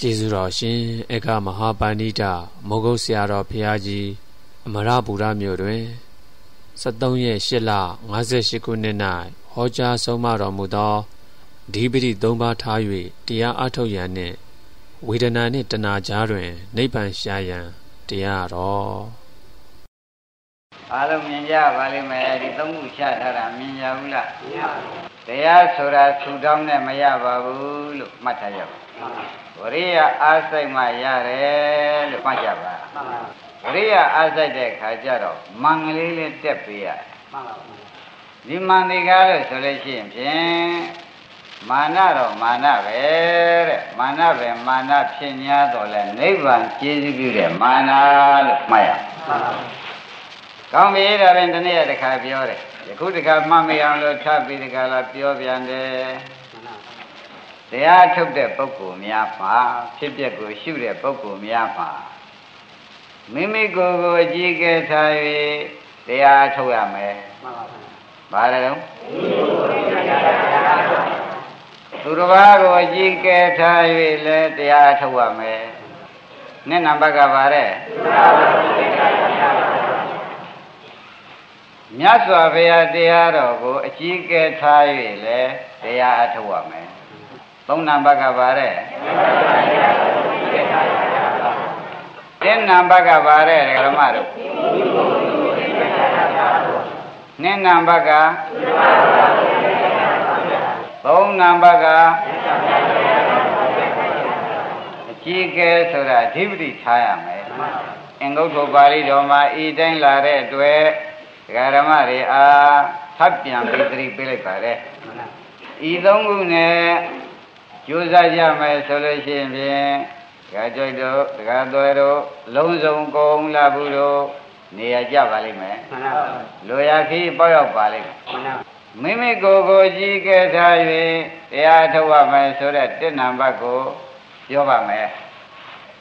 ကျေးဇူးတော်ရှင်ဧကမဟာပန္နိတမောဂုတ်ဆရာတော်ဘုရားကြီးအမရပူရမြို့တွင်73ရက်8လ58ခုနှစ်၌ဟောကြားဆုံးမတော်မူသောဒီပတိ၃ပါးထား၍တရားအထုတ်ရန်နှင့်ဝေဒနာနှင့်တဏှာကြားတွင်နိဗ္ဗာန်ရှာရန်တရားတော်အားလုံးမြင်ကြပါလိမ့်မယ်ဒီသုံးခုချထားတာမြင်ကြဘူးလားမြင်ပါဘူးတရားဆိုတာထူထောင်နဲ့မရပါဘူးလို့မှတ်ထားကြပါ ဝရိယအားစိတ်မှရတယ်လို့မှတ်ကြပါဝရိယအားစိတ်တဲ့ခါကျတော့မင်္ဂလေးလေးတက်ပေးရဒီမန္တိကားလို့ဆိုလို့ရှိရင်ဖြင့်မာနတော့မာနပဲတဲ့မာနပဲမာနဖြစ်냐တော့လဲနိဗ္ဗာန်ကျေးဇူးပြုတဲ့မာနလို့မှတ်ရကောင်းပြီဒါရင်ဒီနေ့တခါပြောတယ်ယခုတခါမှတ်မရအောင်လို့ထပ်ပြီးတခါလာပြောပြန်တယ် တရားထုတ်တဲ့ပုဂ္ဂိုလ်များမှာဖြစ်ပျက်ကိုရှုတဲ့ပုဂ္ဂိုလ်များမှာမိမိကိုယ်ကိုအကြည့်ကဲထား၍တရားထုတ်ရမယ်မှန်ပါဗျာဘာလဲတော့သူတစ်ပါးကိုအကြည့်ကဲထား၍လည်းတရားထုတ်ရမယ်နှစ်နံပါတ်ကပါတဲ့မြတ်စွာဘုရားတရားတော်ကိုအကြီးကဲထား၍လည်းတရားအထုတ်ရမယ် သုံးနံပါတ်ကပါတဲ့တင်းနံပါတ်ကပါတဲ့ဓမ္မတို့နှစ်နံပါတ်ကသုံးနံပါတ်ကအကြီးကဲဆိုတာအဓိပတိထားရမယ်အင်္ဂုတ္တပါဠိတော်မှာဤတိုင်းလာတဲ့အတွက်ဒကာဓမ္မတွေအားထပ်ပြန်ပြီးသတိပေးလိုက်ပါတယ်ဤသုံးခုနဲ့ ကြိုးစားကြမယ်ဆိုလို့ရှိရင်ဖြင့်ဒကာကြွတို့ဒကာသွဲတို့လုံးစုံကုန်လာဘူးတို့နေရကြပါလိမ့်မယ်မှန်ပါပါလိုရာခီးပေါရောက်ပါလိမ့်မယ်မှန်ပါမိမိကိုယ်ကိုကြီးကဲထား၍တရားထုတ်ရမယ်ဆိုတဲ့တဏ္ဍဘတ်ကိုပြောပါမယ်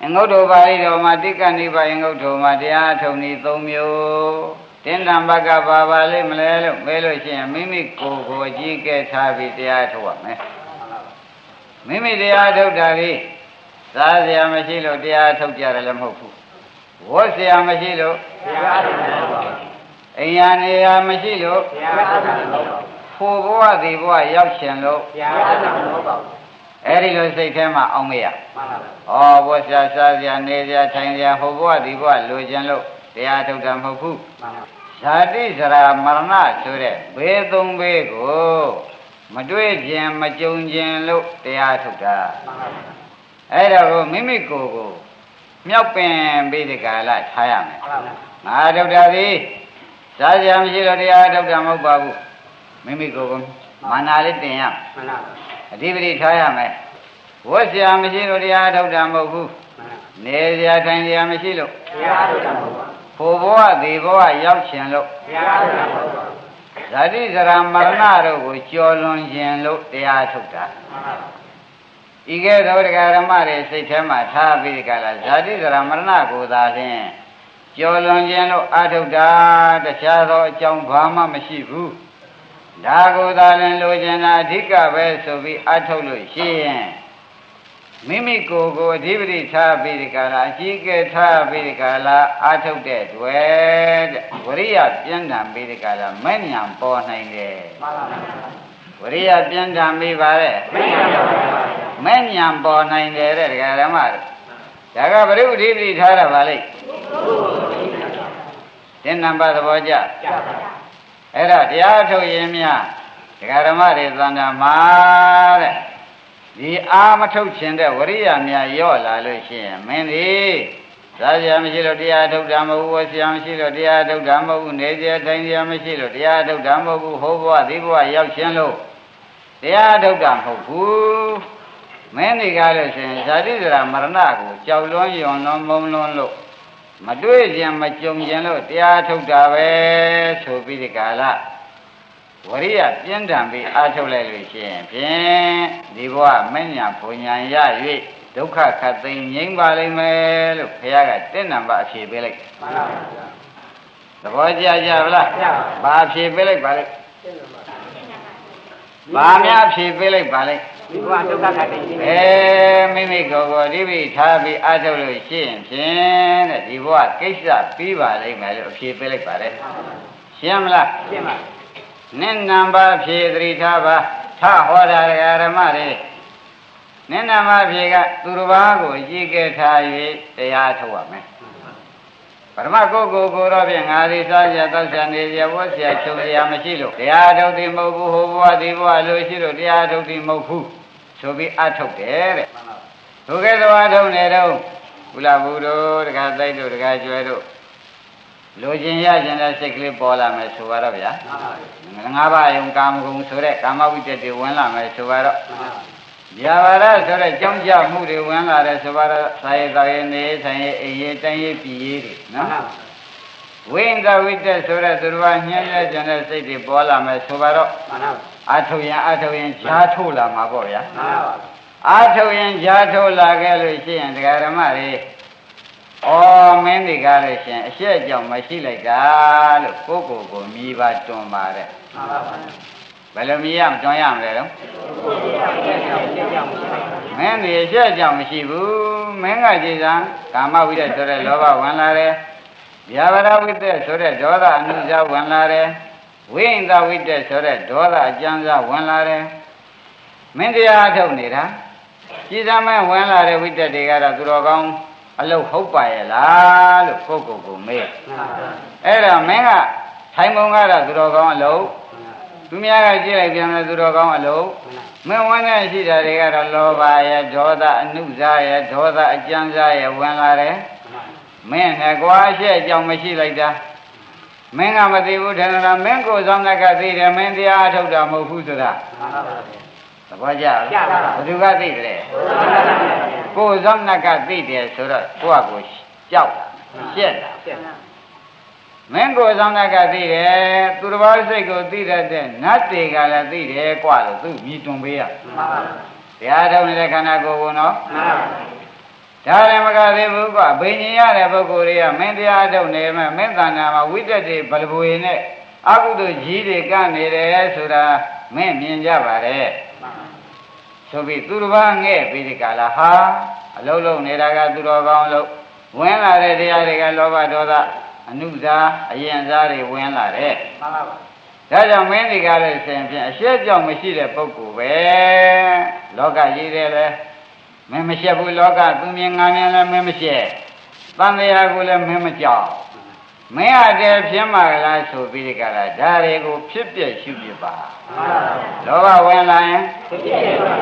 အငုတ်တော်ပါဠိတော်မှာတိက္ကဏိပါအငုတ်တော်မှာတရားထုတ်နည်း၃မျိုးတင်းတံဘကပါပါလိမ့်မလဲလို့မဲလို့ရှိရင်မိမိကိုယ်ကိုအကြီးကဲထားပြီးတရားထုတ်ရမယ် မိမိတရားထုတ်တာလေးစားစရာမရှိလို့တရားထုတ်ကြတယ်လည်းမဟုတ်ဘူးဝတ်စရာမရှိလို့တရားထုတ်တယ်မဟုတ်ပါဘူးအိမ်ယာနေရာမရှိလို့တရားထုတ်တယ်မဟုတ်ပါဘူးဖို့ဘဝဒီဘဝရောက်ရှင်လို့တရားထုတ်တယ်မဟုတ်ပါဘူးအဲ့ဒီလိုစိတ်ထဲမှာအောင်မရမှန်ပါပါဩဘဝရှာစားစရာနေစရာထိုင်စရာဟိုဘဝဒီဘဝလိုချင်လို့တရားထုတ်တာမဟုတ်ဘူးမှန်ပါဇာတိစရာမရဏဆိုတဲ့ဘေးသုံးဘေးကို မတွေ့ခြင်းမကြုံခြင်းလို့တရားထုတ်တာအဲ့ဒါကိုမိမိကိုယ်ကိုမြောက်ပင်ပြီးဒီကာလထားရမယ်ငါထုတ်တာဒီစားကြမရှိတော့တရားထုတ်တာမဟုတ်ပါဘူးမိမိကိုယ်ကိုမာနာလေးတင်ရအဓိပတိထားရမယ်ဝတ်စရာမရှိလို့တရားထုတ်တာမဟုတ်ဘူးနေစရာထိုင်စရာမရှိလို့တရားထုတ်တာမဟုတ်ပါဘူးဟိုဘဝဒီဘဝရောက်ခြင်းလို့တရားထုတ်တာမဟုတ်ပါ ဘူးဇာတိဇရာမရဏတို့ကိုကြော်လွန်ခြင်းလို့တရားထုတ်တာဤကဲ့သို့တရားဓမ္မတွေစိတ်ထဲမှာထားပြီးကြလားဇာတိဇရာမရဏကိုသာလျှင်ကြော်လွန်ခြင်းလို့အာထုတ်တာတခြားသောအကြောင်းဘာမှမရှိဘူးဒါကိုသာလျှင်လိုချင်တာအဓိကပဲဆိုပြီးအာထုတ်လို့ရှိရင် မိမိကိုယ်ကိုအဓိပတိထားပြီးဒီကလာအကြီးကဲထားပြီးဒီကလာအာထုတ်တဲ့တွေ့တဲ့ဝရိယပြင်းထန်ပြီးဒီကလာမဲ့ညာပေါ်နိုင်တယ်မှန်ပါပါဝရိယပြင်းထန်ပြီးပါတဲ့မဲ့ညာပေါ်နိုင်တယ်တဲ့ဒကာဓမ္မတို့ဒါကဘုရုအဓိပတိထားတာပါလိမ့်တင်နံပါတ်သဘောကျအဲ့ဒါတရားထုတ်ရင်များဒကာဓမ္မတွေသံဃာမှာတဲ့ ဒီအာမထုတ်ခြင်းတဲ့ဝရိယများရော့လာလို့ရှိရင်မင်းဒီစားကြမရှိလို့တရားထုတ်တာမဟုတ်ဘူးဝဆရာမရှိလို့တရားထုတ်တာမဟုတ်ဘူးနေကြထိုင်ကြမရှိလို့တရားထုတ်တာမဟုတ်ဘူးဟောဘဝဒီဘဝရောက်ခြင်းလို့တရားထုတ်တာမဟုတ်ဘူးမင်းဒီကားလို့ရှိရင်ဇာတိဇရာမရဏကိုကြောက်လွန်းယွန်လွန်းမုံလွန်းလို့မတွေ့ခြင်းမကြုံခြင်းလို့တရားထုတ်တာပဲဆိုပြီးဒီကာလ ဝရိယပြင်းထန်ပြီးအားထုတ်လိုက်လို့ရှိရင်ဖြင့်ဒီဘဝမဉ္ဇဏ်ဘုံညာရ၍ဒုက္ခခတ်သိမ်းငြိမ်းပါလိမ့်မယ်လို့ဘုရားကတင့်နံပါတ်အဖြေပေးလိုက်မှန်ပါဗျာသဘောကျကြဗလားဘာအဖြေပေးလိုက်ပါလဲဘာများအဖြေပေးလိုက်ပါလဲဒီဘဝဒုက္ခခတ်သိခြင်းအဲမိမိကိုယ်ကိုအဓိပ္ပာယ်ထားပြီးအထုတ်လို့ရှိရင်ဖြင့်တဲ့ဒီဘဝကိစ္စပြီးပါလိမ့်မယ်လို့အဖြေပေးလိုက်ပါတယ်ရှင်းမလားရှင်းပါ နင့်နံပါတ်ဖြေသတိထားပါထဟောတာဓမ္မတွေနင့်နံပါတ်ဖြေကသူတစ်ပါးကိုအကြည့်ကဲထား၍တရားထုတ်ရမယ်ပရမကိုယ်ကိုကိုတော့ဖြင့်ငါဒီစားရတောက်ဆံနေရဝတ်ဆရာချုပ်ရမရှိလို့တရားထုတ်သည်မဟုတ်ဘူးဟိုဘဝဒီဘဝလို့ရှိလို့တရားထုတ်သည်မဟုတ်ဘူးဆိုပြီးအထုတ်တယ်တဲ့ဒုက္ခသွားထုံနေတော့ကုလဘူးတို့တခါတိုက်တို့တခါကျွဲတို့ လိုချင်ရခြင်းတဲ့စိတ်ကလေးပေါ်လာမယ်ဆိုတော့ဗျာငါးပါးယုံကာမဂုဏ်ဆိုတဲ့ကာမဝိတ္တတွေဝင်လာမယ်ဆိုတော့ဗျာပါရဆိုတဲ့ကြောင်းကြမှုတွေဝင်လာတယ်ဆိုတော့သာယေတော်ယေနေဆိုင်ယေအေယေတိုင်းယေပြည်ယေတွေနော်ဝိန္ဒဝိတ္တဆိုတဲ့သူတော်ညှင်းရခြင်းတဲ့စိတ်တွေပေါ်လာမယ်ဆိုတော့အထုရင်အထုရင်ဈာထုတ်လာမှာပေါ့ဗျာအထုရင်ဈာထုတ်လာခဲ့လို့ရှိရင်ဒကာဓမ္မတွေ ဩမင်းဒီကားလို့ရှင်အရှက်ကြောင့်မရှိလိုက်တာလို့ကိုကိုကိုမြည်ပါတွန်ပါတဲ့ဘယ်လိုမြည်ရမတွန်ရမလဲတော့မင်းဒီအရှက်ကြောင့်မရှိဘူးမင်းကကြည်စံကာမဝိတ္တဆိုတဲ့လောဘဝင်လာတယ်ဗျာပါဒဝိတ္တဆိုတဲ့ဒေါသအနုဇဝင်လာတယ်ဝိဉ္ဇဝိတ္တဆိုတဲ့ဒေါသအကျဉ်းစားဝင်လာတယ်မင်းတရားထုတ်နေတာကြည်စံမဲဝင်လာတဲ့ဝိတ္တတွေကတော့သူတော်ကောင်း အလုတ်ဟုတ်ပါရဲ့လားလို့ကိုကိုကိုမေးအဲ့တော့မင်းကထိုင်ပုံကတော့သူတော်ကောင်းအလုတ်သူများကကြည့်လိုက်ပြန်တယ်သူတော်ကောင်းအလုတ်မင်းဝင်နေရှိတာတွေကတော့လောဘရဲ့ဒေါသအနုစားရဲ့ဒေါသအကြမ်းစားရဲ့ဝင်လာတယ်မင်းနဲ့ကွာရှက်ကြောင်မရှိလိုက်တာမင်းကမသိဘူးထင်တာမင်းကိုယ်ဆောင်တဲ့ကသိတယ်မင်းတရားထုတ်တာမဟုတ်ဘူးဆိုတာသဘောကျလားဘယ်သူကသိတယ် ကိုယ်ဆောင်တဲ့ကသိတယ်ဆိုတော့ကိုယ့်အကိုကြောက်တာရှက်တာမင်းကိုယ်ဆောင်တဲ့ကသိတယ်သူတစ်ပါးစိတ်ကိုသိတတ်တဲ့နတ်တွေကလည်းသိတယ်กว่าလို့သူမြည်တွန်ပေးရတရားထုတ်နေတဲ့ခန္ဓာကိုယ်ကနော်ဒါလည်းမကသေးဘူးကွာဘိညာရတဲ့ပုဂ္ဂိုလ်တွေကမင်းတရားထုတ်နေမှမင်းတဏ္ဍာမှာဝိတ္တတွေဘလဘွေနဲ့အကုသိုလ်ကြီးတွေကနေတယ်ဆိုတာမင်းမြင်ကြပါတယ် ဆိုပြီးသူတစ်ပါးငဲ့ပြီးဒီကလာဟာအလုံးလုံးနေတာကသူတော်ကောင်းလို့ဝင်လာတဲ့တရားတွေကလောဘဒေါသအနုဇာအယံဇာတွေဝင်လာတယ်မှန်ပါပါဒါကြောင့်မင်းဒီကားလို့ဆိုရင်ဖြင့်အရှက်ကြောင့်မရှိတဲ့ပုဂ္ဂိုလ်ပဲလောကကြီးတယ်လေမင်းမရှက်ဘူးလောကသူမြင်ငါမြင်လည်းမင်းမရှက်တန်တရားကိုလည်းမင်းမကြောက် မင်းအတည်းဖြစ်မှာလားဆိုပြီးဒီကလာဒါတွေကိုဖြစ်ပြရှုပြပါလောဘဝင်လာရင်ဖြစ်ပြပါ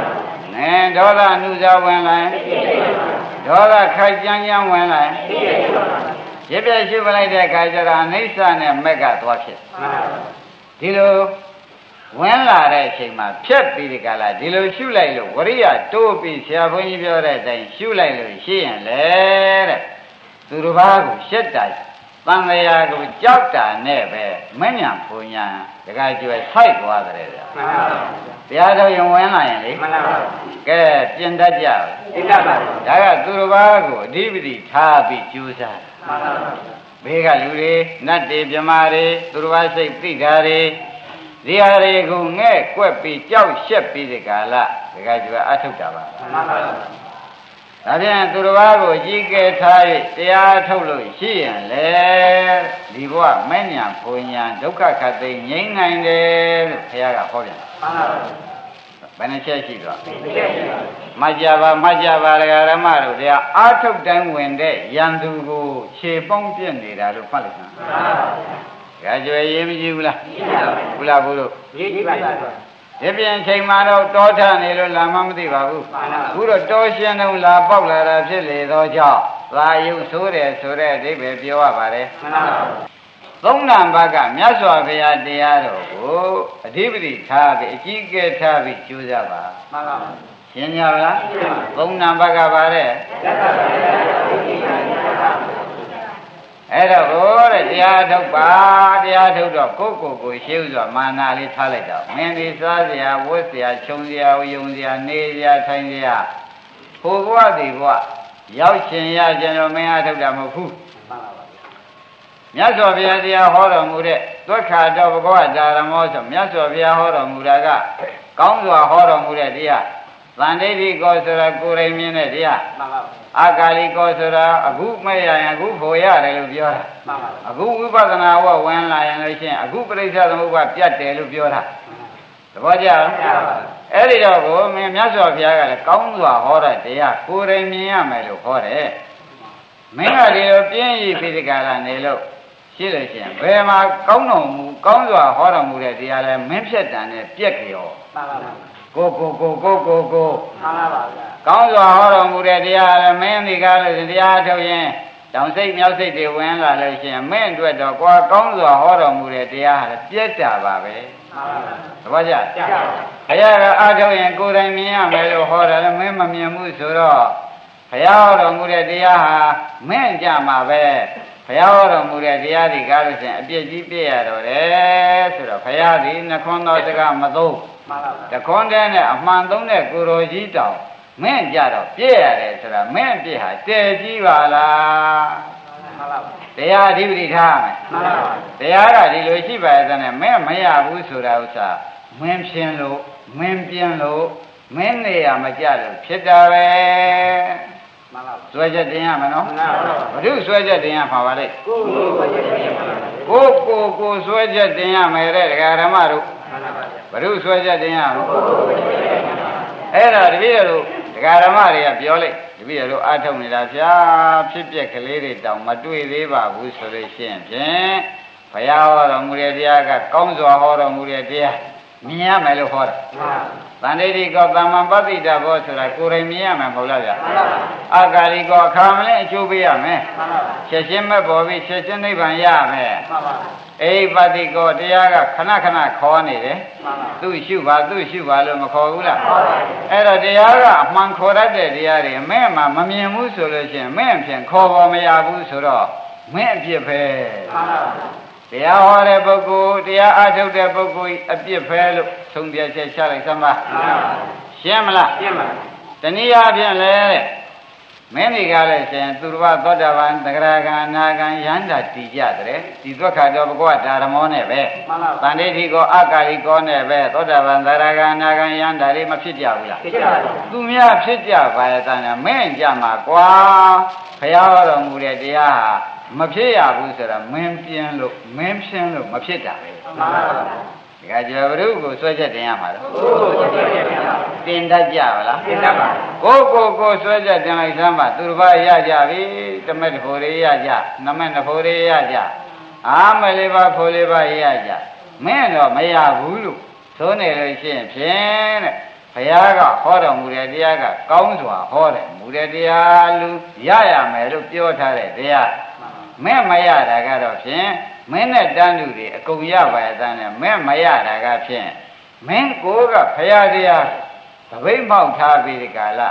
နဲဒေါသအနုဇာဝင်လာရင်ဒေါသခိုက်ကြမ်းကြမ်းဝင်လာရင်ဖြစ်ပြရှုပလိုက်တဲ့အခါကျတော့အိဋ္ဌနဲ့မက်ကသွားဖြစ်ဒီလိုဝင်လာတဲ့အချိန်မှာဖြတ်ပြီးဒီကလာဒီလိုရှုလိုက်လို့ဝရိယတိုးပြီးဆရာဘုန်းကြီးပြောတဲ့အတိုင်းရှုလိုက်လို့ရှိရင်လေတဲ့သူတစ်ပါးကိုရှက်တာ တန်လျာကိုကြောက်တာနဲ့ပဲမဉ္ဇဏ်ဘုံညာတကယ်ကျွဲဆိုက်သွားတယ်ဗျာမှန်ပါပါတရားတော်ရင်ဝင်လာရင်လေမှန်ပါပါကဲပြင်တတ်ကြပြင်တတ်ပါဒါကသူတစ်ပါးကိုအဓိပတိထားပြီးကြိုးစားမှန်ပါပါဘေးကလူတွေနတ်တွေမြမာတွေသူတစ်ပါးစိတ်သိတာတွေဒီဟာတွေကိုငဲ့ကွက်ပြီးကြောက်ရှက်ပြီးဒီကာလဒကာကျွဲအထုတ်တာပါမှန်ပါပါ ဒါဖြင့်သူတစ်ပါးကိုကြီးကဲထား၍တရားထုတ်လို့ရှိရင်လေဒီဘဝမဲ့ညာဘုံညာဒုက္ခခတ်သိငြိမ့်နိုင်တယ်လို့ဘုရားကဟောပြန်မှန်ပါပါဘယ်နှချက်ရှိတော့မကြပါမကြပါဒကာရမတို့တရားအာထုတ်တိုင်းဝင်တဲ့ရန်သူကိုခြေပေါင်းပြစ်နေတာလို့ဖတ်လိုက်တာမှန်ပါပါကြွယ်ရေးမကြည့်ဘူးလားဘူးလားဘူးလို့ရေးကြည့်ပါလား ဒီပြင်ချိန်မှာတော့တောထနေလို့လာမှမသိပါဘူးအခုတော့တောရှင်တုံးလာပေါက်လာတာဖြစ်လေသောကြောင့်သာယုဆိုးတယ်ဆိုတဲ့အဓိပ္ပာယ်ပြောရပါတယ်မှန်ပါပါသုံးနံပါတ်ကမြတ်စွာဘုရားတရားတော်ကိုအဓိပတိထားပြီးအကြီးအကဲထားပြီးကြိုးစားပါမှန်ပါပါရှင်းကြလားသုံးနံပါတ်ကပါတဲ့ အဲ့တော့ဟိုတဲ့တရားထုတ်ပါတရားထုတ်တော့ကိုယ့်ကိုယ်ကိုရှင်းဥစွာမာနာလေးထားလိုက်တော့မင်းဒီစားစရာဝတ်စရာခြုံစရာယုံစရာနေစရာထိုင်စရာဟိုဘဝဒီဘဝရောက်ရှင်ရကြတော့မင်းအားထုတ်တာမဟုတ်ဘူးမြတ်စွာဘုရားတရားဟောတော်မူတဲ့သွက်ခါတော့ဘဂဝတာရမောဆိုမြတ်စွာဘုရားဟောတော်မူတာကကောင်းစွာဟောတော်မူတဲ့တရား သန္တိတိကောဆိုတာကိုယ်တိုင်မြင်တဲ့တရားမှန်ပါဗျာအာကာလိကောဆိုတာအခုမဲ့ရရင်အခုဖို့ရတယ်လို့ပြောတာမှန်ပါအခုဝိပဿနာဝဝင်လာရင်လို့ရှိရင်အခုပြိဿသမုပ္ပါပြတ်တယ်လို့ပြောတာသဘောကျလားအဲ့ဒီတော့ကိုမင်းမြတ်စွာဘုရားကလည်းကောင်းစွာဟောတဲ့တရားကိုယ်တိုင်မြင်ရမယ်လို့ဟောတယ်မင်းကဒီလိုပြင်းရည်ပိဋကလာနေလို့ရှိလို့ရှိရင်ဘယ်မှာကောင်းတော်မူကောင်းစွာဟောတော်မူတဲ့တရားလဲမင်းဖြတ်တန်နဲ့ပြက်ကြောမှန်ပါပါ ကိုကိုကိုကိုကိုကိုမှန်ပါပါဗျာကောင်းစွာဟောတော်မူတဲ့တရားလဲမင်းဒီကားလို့တရားထုတ်ရင်တောင်စိတ်မြောက်စိတ်တွေဝင်လာလို့ရှိရင်မင်းအတွက်တော့ကွာကောင်းစွာဟောတော်မူတဲ့တရားဟာပြက်တာပါပဲသဘောကျဘုရားကအားထုတ်ရင်ကိုယ်တိုင်မြင်ရမယ်လို့ဟောတယ်လည်းမင်းမမြင်ဘူးဆိုတော့ဘုရားဟောတော်မူတဲ့တရားဟာမင်းကြမှာပဲဘုရားဟောတော်မူတဲ့တရားတွေကားလို့ရှိရင်အပြည့်ကြီးပြည့်ရတော့တယ်ဆိုတော့ဘုရားဒီနှခွန်းတော်စကားမသုံး တခွန်းတဲ့နဲ့အမှန်သုံးတဲ့ကိုရိုကြီးတောင်မင်းကြတော့ပြည့်ရတယ်ဆိုတာမင်းပြည့်ဟာတည်ကြီးပါလားတရားအဓိပတိထားမယ်တရားကဒီလိုရှိပါရဲ့တဲ့မင်းမရဘူးဆိုတာဥစ္စာမင်းဖြင်းလို့မင်းပြင်းလို့မင်းနေရမကြလို့ဖြစ်တာပဲမှန်ပါစွဲချက်တင်ရမနော်မှန်ပါဘုရုစွဲချက်တင်ရမှာပါလေကိုကိုစွဲချက်တင်ရမှာကိုကိုကိုစွဲချက်တင်ရမယ်တဲ့ဒကာဓမ္မတို့ မှန်ပါပါဘုရုစွဲချက်တင်ရမလို့အဲ့ဒါတပည့်တို့ဒကာဓမ္မတွေကပြောလိုက်တပည့်တို့အားထုတ်နေတာဗျာဖြစ်ပျက်ကလေးတွေတောင်မတွေ့သေးပါဘူးဆိုလို့ရှိရင်ဖြင့်ဘုရားဟောတော်မူတဲ့တရားကကောင်းစွာဟောတော်မူတဲ့တရားမြင်ရမယ်လို့ဟောတာ တန်ဋိတိကောသမ္မာပတိတဘောဆိုတာကိုယ်တိုင်မြင်ရမယ်မဟုတ်လားဗျာအာကာလိကောအခါမလဲအကျိုးပေးရမယ်ချက်ချင်းမဲ့ပေါ်ပြီးချက်ချင်းနိဗ္ဗာန်ရမယ်အိပတိကောတရားကခဏခဏခေါ်နေတယ်သူ့ရှုပါသူ့ရှုပါလို့မခေါ်ဘူးလားအဲ့တော့တရားကအမှန်ခေါ်တတ်တဲ့တရားတွေမင်းမှမမြင်ဘူးဆိုလို့ရှိရင်မင်းအဖြစ်ခေါ်ပေါ်မရဘူးဆိုတော့မင်းအဖြစ်ပဲ တရားဟောတဲ့ပုဂ္ဂိုလ်တရားအားထုတ်တဲ့ပုဂ္ဂိုလ်အပြစ်ပဲလို့သုံးပြချက်ချလိုက်သမ်းပါရှင်းမလားရှင်းပါတနည်းအားဖြင့်လေ မင်းတွေကလည်းရှင်သူတော်ဘာသောတာပန်တဂရကံအနာကံယန္တာတည်ကြတဲ့ဒီသွက်ခါတော့ဘဂဝဓာရမောနဲ့ပဲတန်ဋိဋ္ဌိကောအကာလိကောနဲ့ပဲသောတာပန်သရကံအနာကံယန္တာတွေမဖြစ်ကြဘူးလားဖြစ်ကြပါဘူးသူများဖြစ်ကြပါရဲ့တန်မင်းကြမှာကွာဘုရားတော်မူတဲ့တရားဟာမဖြစ်ရဘူးဆိုတာမင်းပြင်းလို့မင်းဖြင်းလို့မဖြစ်တာပဲမှန်ပါပါ ဒီကကျော်ဘုရုကိုဆွဲချက်တင်ရမှာလားတင်တတ်ကြပါလားတင်တတ်ပါကိုကိုကိုဆွဲချက်တင်လိုက်သမ်းပါသူတစ်ပါးရကြပြီတမက်တဖို့လေးရကြနမက်တဖို့လေးရကြအာမလေးပါဖို့လေးပါရကြမင်းတော့မရဘူးလို့သိုးနေလို့ရှိရင်ဖြင့်တဲ့ဘုရားကဟောတော်မူတဲ့တရားကကောင်းစွာဟောတယ်မူတဲ့တရားလူရရမယ်လို့ပြောထားတဲ့တရားမဲ့မရတာကတော့ဖြင့် မင်းနဲ့တန်းလူတွေအကုန်ရပါရဲ့တန်းနဲ့မဲ့မရတာကဖြင့်မင်းကိုကဖရာတရားသပိတ်မောက်ထားပြီးဒီကာလ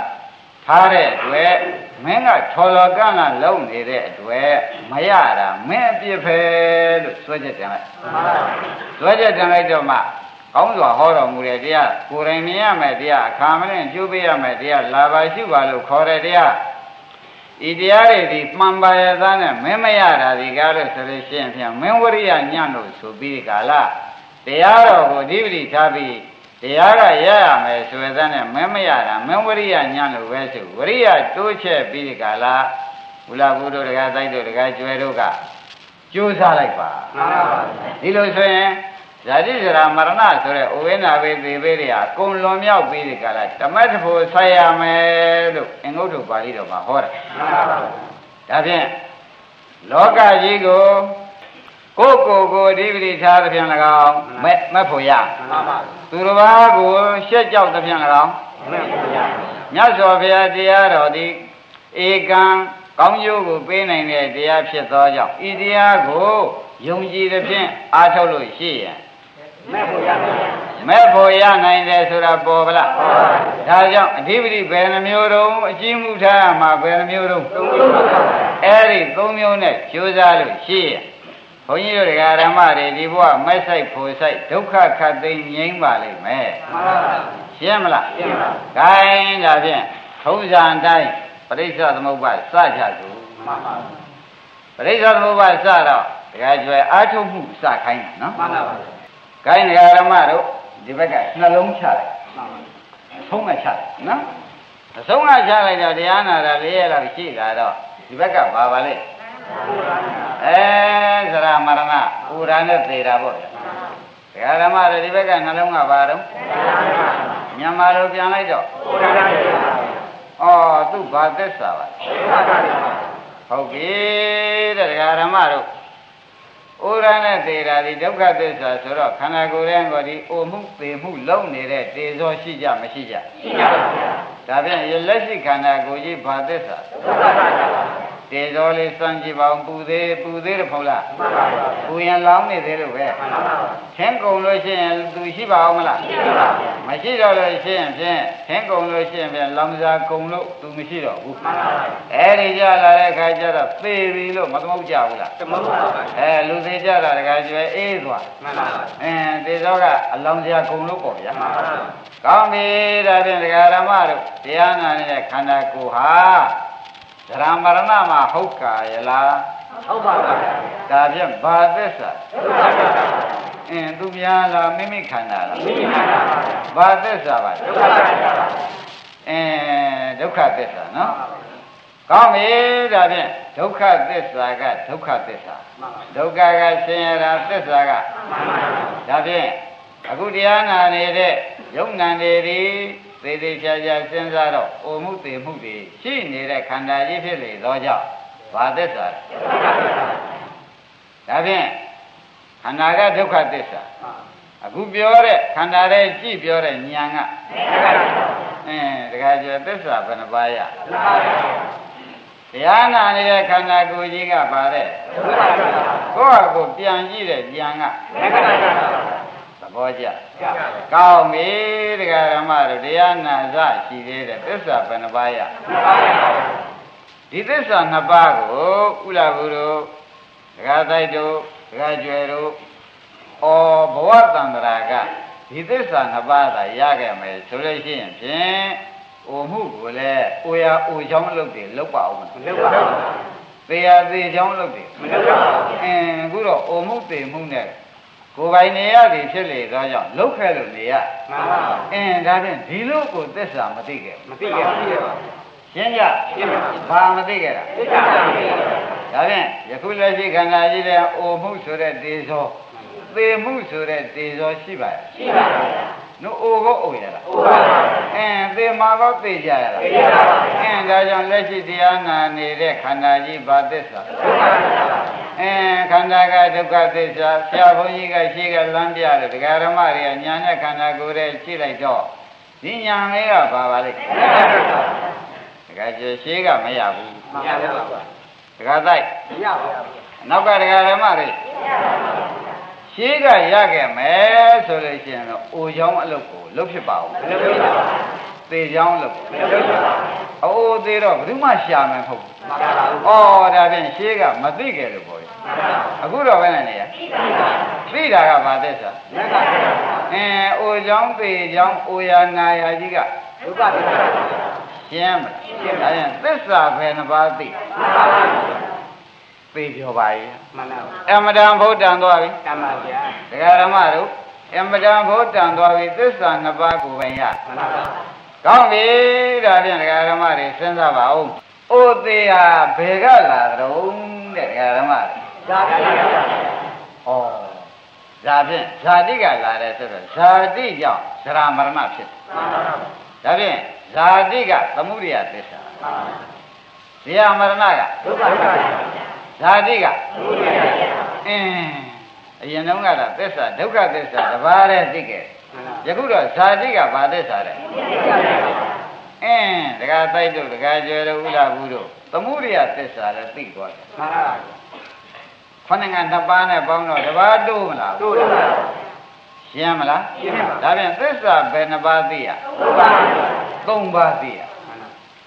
ထားတဲ့အတွက်မင်းကထော်လော်ကန့်လာလုံနေတဲ့အတွက်မရတာမင်းအပြစ်ပဲလို့စွဲချက်တင်လိုက်စွဲချက်တင်လိုက်တော့မှကောင်းစွာဟောတော်မူတဲ့တရားကိုယ်တိုင်မြင်ရမယ်တရားအခါမလင့်ကျိုးပေးရမယ်တရားလာပါရှိပါလို့ခေါ်တဲ့တရား ဤတရားတွေဒီမှန်ပါရသားနဲ့မင်းမရတာဒီကားလို့ဆိုလို့ရှိရင်ဖြင့်မင်းဝရိယညံ့လို့ဆိုပြီးကာလတရားတော်ကိုအဓိပတိထားပြီးတရားကရရမယ်ဆိုရတဲ့နဲ့မင်းမရတာမင်းဝရိယညံ့လို့ပဲဆိုဝရိယတိုးချက်ပြီးကာလဘုလားဘုဒ္ဓတရားတိုက်တို့တရားကျွဲတို့ကကြိုးစားလိုက်ပါမှန်ပါပါဒီလိုဆိုရင် ဇာတိဇရာမရဏဆိုတဲ့ဥဝိနာဘေသေဘေတွေဟာကုံလွန်မြောက်ပြီးဒီကလာဓမ္မတဖို့ဆက်ရမယ်လို့အင်္ဂုတ္တပါဠိတော်မှာဟောတာဒါဖြင့်လောကကြီးကိုကိုယ်ကိုယ်ကိုအဓိပတိထားသဖြင့်၎င်းမဲ့မဲ့ဖို့ရသူတစ်ပါးကိုရှက်ကြောက်သဖြင့်၎င်းမဲ့ဖို့ရမြတ်စွာဘုရားတရားတော်သည်ဧကံကောင်းကျိုးကိုပေးနိုင်တဲ့တရားဖြစ်သောကြောင့်ဤတရားကိုယုံကြည်သဖြင့်အားထုတ်လို့ရှိရင် မဲ့ဖို့ရနိုင်မဲ့ဖို့ရနိုင်တယ်ဆိုတာပေါ်ဗလားဒါကြောင့်အဓိပတိဘယ်နှမျိုးတုံးအကြီးမှုထားမှာဘယ်နှမျိုးတုံးအဲ့ဒီသုံးမျိုးနဲ့ကြိုးစားလို့ရှိရဘုန်းကြီးတို့ဓမ္မတွေဒီဘဝမဲ့ဆိုင်ဖို့ဆိုင်ဒုက္ခခတ်သိငြိမ်းပါလိမ့်မယ်မှန်ပါရှင်းမလားရှင်းပါ gain ဒါဖြင့်ထုံးစံတိုင်းပရိစ္ဆသမုပ္ပါစကြသူမှန်ပါပရိစ္ဆသမုပ္ပါစတော့ဒကာကျွယ်အာထုတ်မှုစခိုင်းတာနော်မှန်ပါပါ ခိုင်းဒကာဓမ္မတို့ဒီဘက်ကနှလုံးချလိုက်အဆုံးကချတယ်နော်အဆုံးကချလိုက်တော့တရားနာတာ၄ရက်လောက်ရှိလာတော့ဒီဘက်ကဘာပါလဲအဲသရမရဏပူရာနဲ့သေတာပေါ့ဗျာဒကာဓမ္မတွေဒီဘက်ကနှလုံးကဘာတော့မြန်မာလိုပြန်လိုက်တော့ဩသူဘာသစ္စာပါဟုတ်ပြီတဲ့ဒကာဓမ္မတို့ ဩရနဲ့သေတာဒီဒုက္ခသစ္စာဆိုတော့ခန္ဓာကိုယ်ရဲ့ကိုဒီအိုမှုသေမှုလုံးနေတဲ့တေဇောရှိကြမရှိကြရှိကြပါဗျာဒါဖြင့်ရလက်ရှိခန္ဓာကိုယ်ကြီးဘာသစ္စာ တေဇောလေးစွန့်ကြည့်ပါအောင်ပူသေးပူသေးတယ်ဖုံးလားမှန်ပါပါပူရင်လောင်းနေသေးလို့ပဲမှန်ပါပါသင်ကုန်လို့ရှိရင်သူရှိပါအောင်မလားရှိပါပါမရှိတော့လို့ရှိရင်ဖြင့်သင်ကုန်လို့ရှိရင်ဖြင့်လောင်စာကုန်လို့သူမရှိတော့ဘူးမှန်ပါပါအဲ့ဒီကြလာတဲ့ခါကျတော့သေပြီလို့မသမုတ်ကြဘူးလားသမုတ်ပါပါအဲလူသေးကြတာတခါကျွဲအေးသွားမှန်ပါပါအင်းသေဇောကအလောင်စရာကုန်လို့ပေါ့ဗျာမှန်ပါပါကောင်းပြီဒါဖြင့်ဒကာရမတို့တရားနာနေတဲ့ခန္ဓာကိုယ်ဟာ သရမရဏမှာဟုတ်ကာယလားဟုတ်ပါပါဒါဖြင့်ဘာသစ္စာအင်းသူများလားမိမိခန္ဓာလားမိမိခန္ဓာပါဘာသစ္စာပါလဲဒုက္ခပါပါအင်းဒုက္ခသစ္စာနော်ကောင်းပြီဒါဖြင့်ဒုက္ခသစ္စာကဒုက္ခသစ္စာဒုက္ခကဆင်းရဲတာသစ္စာကဒါဖြင့်အခုတရားနာနေတဲ့ယုံနံတွေဒီ သေသေးချာချာစဉ်းစားတော့အိုမှုသေမှုတွေရှိနေတဲ့ခန္ဓာကြီးဖြစ်လေသောကြောင့်ဘာသစ္စာလဲဒါဖြင့်ခန္ဓာကဒုက္ခသစ္စာအခုပြောတဲ့ခန္ဓာရဲ့ကြည့်ပြောတဲ့ဉာဏ်ကအင်းတခါကျသစ္စာဘယ်နှပါးရတရားနာနေတဲ့ခန္ဓာကိုယ်ကြီးကပါတဲ့ကိုယ့်ဟာကိုယ်ပြန်ကြည့်တဲ့ဉာဏ်ကသ ဘောကျကောင်းပြီတရားဓမ္မတို့တရားနာစရှိသေးတယ်သစ္စာဘယ်နှပါးရဒီသစ္စာနှစ်ပါးကိုဥလာဘူးတို့ဒကာတိုက်တို့ဒကာကျွယ်တို့ဩဘဝတန္တရာကဒီသစ္စာနှစ်ပါးသာရခဲ့မယ်ဆိုလို့ရှိရင်ဖြင့်အိုမှုကိုလည်းအိုရာအိုချောင်းလုပ်တယ်လုပ်ပါအောင်မလုပ်ပါပါသေရာသေချောင်းလုပ်တယ်မလုပ်ပါဘူးအင်းအခုတော့အိုမှုသေမှုနဲ့ ကိုယ်ပိုင်နေရသည်ဖြစ်လေသောကြောင့်လုတ်ခဲ့လို့နေရမှန်ပါပါအင်းဒါဖြင့်ဒီလိုကိုသစ္စာမသိခဲ့မသိခဲ့ဘူးဘူးရှင်းကြရှင်းပါပြီဘာမသိခဲ့တာသိတာပါဘုရားဒါဖြင့်ယခုလက်ရှိခန္ဓာကြီးတဲ့အိုမှုဆိုတဲ့ဒေဇောသေမှုဆိုတဲ့ဒေဇောရှိပါရဲ့ရှိပါပါနို့အိုကိုအိုရလားဟုတ်ပါပါအင်းသေမှာတော့သေကြရလားသိကြပါပါအင်းဒါကြောင့်လက်ရှိတရားနာနေတဲ့ခန္ဓာကြီးဘာသစ္စာဒုက္ခပါပါ အင်းခန္ဓာကဒုက္ခသစ္စာဆရာဘုန်းကြီးကရှိကလမ်းပြတယ်ဒကာဓမ္မတွေကညာနဲ့ခန္ဓာကိုယ်ရဲ့ရှိလိုက်တော့ဒီညာလေးကဘာပါလဲဒကာကျေရှိကမရဘူးမှန်ပါပါဒကာတိုက်မရပါဘူးနောက်ကဒကာဓမ္မတွေရှိကရခဲ့မယ်ဆိုလို့ရှိရင်တော့အိုချောင်းအလုပ်ကိုလုပ်ဖြစ်ပါဦးမလုပ်ပါဘူး သေချောင်းအလုပ်ကိုမလုပ်ပါဘူးအိုးသေးတော့ဘယ်သူမှရှာမယ်မဟုတ်ဘူးမှန်ပါပါဘူးဩဒါဖြင့်ရှိကမသိခဲ့လို့ပေါ့အခုတော့ဘယ်နဲ့နေရသိတာကဘာသစ္စာမက္ခပါအင်းအိုချောင်းသေချောင်းအိုယာနာယာကြီးကဒုက္ခပါပါရှင်းမလားဒါရင်သစ္စာဘယ်နှပါးသိမှန်ပါပါသိပြောပါရဲ့မှန်ပါပါအမတန်ဗုဒ္ဓံသွားပြီတမ္ပါဗျာဒကာဓမ္မတို့အမတန်ဗုဒ္ဓံသွားပြီသစ္စာနှစ်ပါးကိုပဲရမှန်ပါပါ ကောင်းပြီဒါဖြင့်ဒကာဓမ္မတွေစဉ်းစားပါဦးအိုသေးဟာဘယ်ကလာတုံးတဲ့ဒကာဓမ္မတွေဒါပါဗျာဩဒါဖြင့်ဇာတိကလာတယ်ဆိုတော့ဇာတိကြောင့်ဇရာမရဏဖြစ်တယ်မှန်ပါပါဒါဖြင့်ဇာတိကသမှုရိယသစ္စာဇရာမရဏကဒုက္ခပါပါဇာတိကဘုရားဗျာအင်းအရင်တုန်းကတော့သစ္စာဒုက္ခသစ္စာတစ်ပါးတည်းသိခဲ့မှန်ပါယခုတော့ဇာတိကဘာသစ္စာလဲဘုရားဗျာအ င်းတခါတိုက်တို့တခါကျွယ်တို့ဥလာဘူးတို့သမှုရိယသစ္စာလည်းသိသွားတယ်မှန်ပါပါခေါင်းငါနှစ်ပါးနဲ့ပေါင်းတော့တစ်ပါးတိုးမလားတို့တော့ပါရှင်းမလားရှင်းပါဒါပြန်သစ္စာဘယ်နှပါးသိရဟုတ်ပါဘူးသုံးပါးသိရ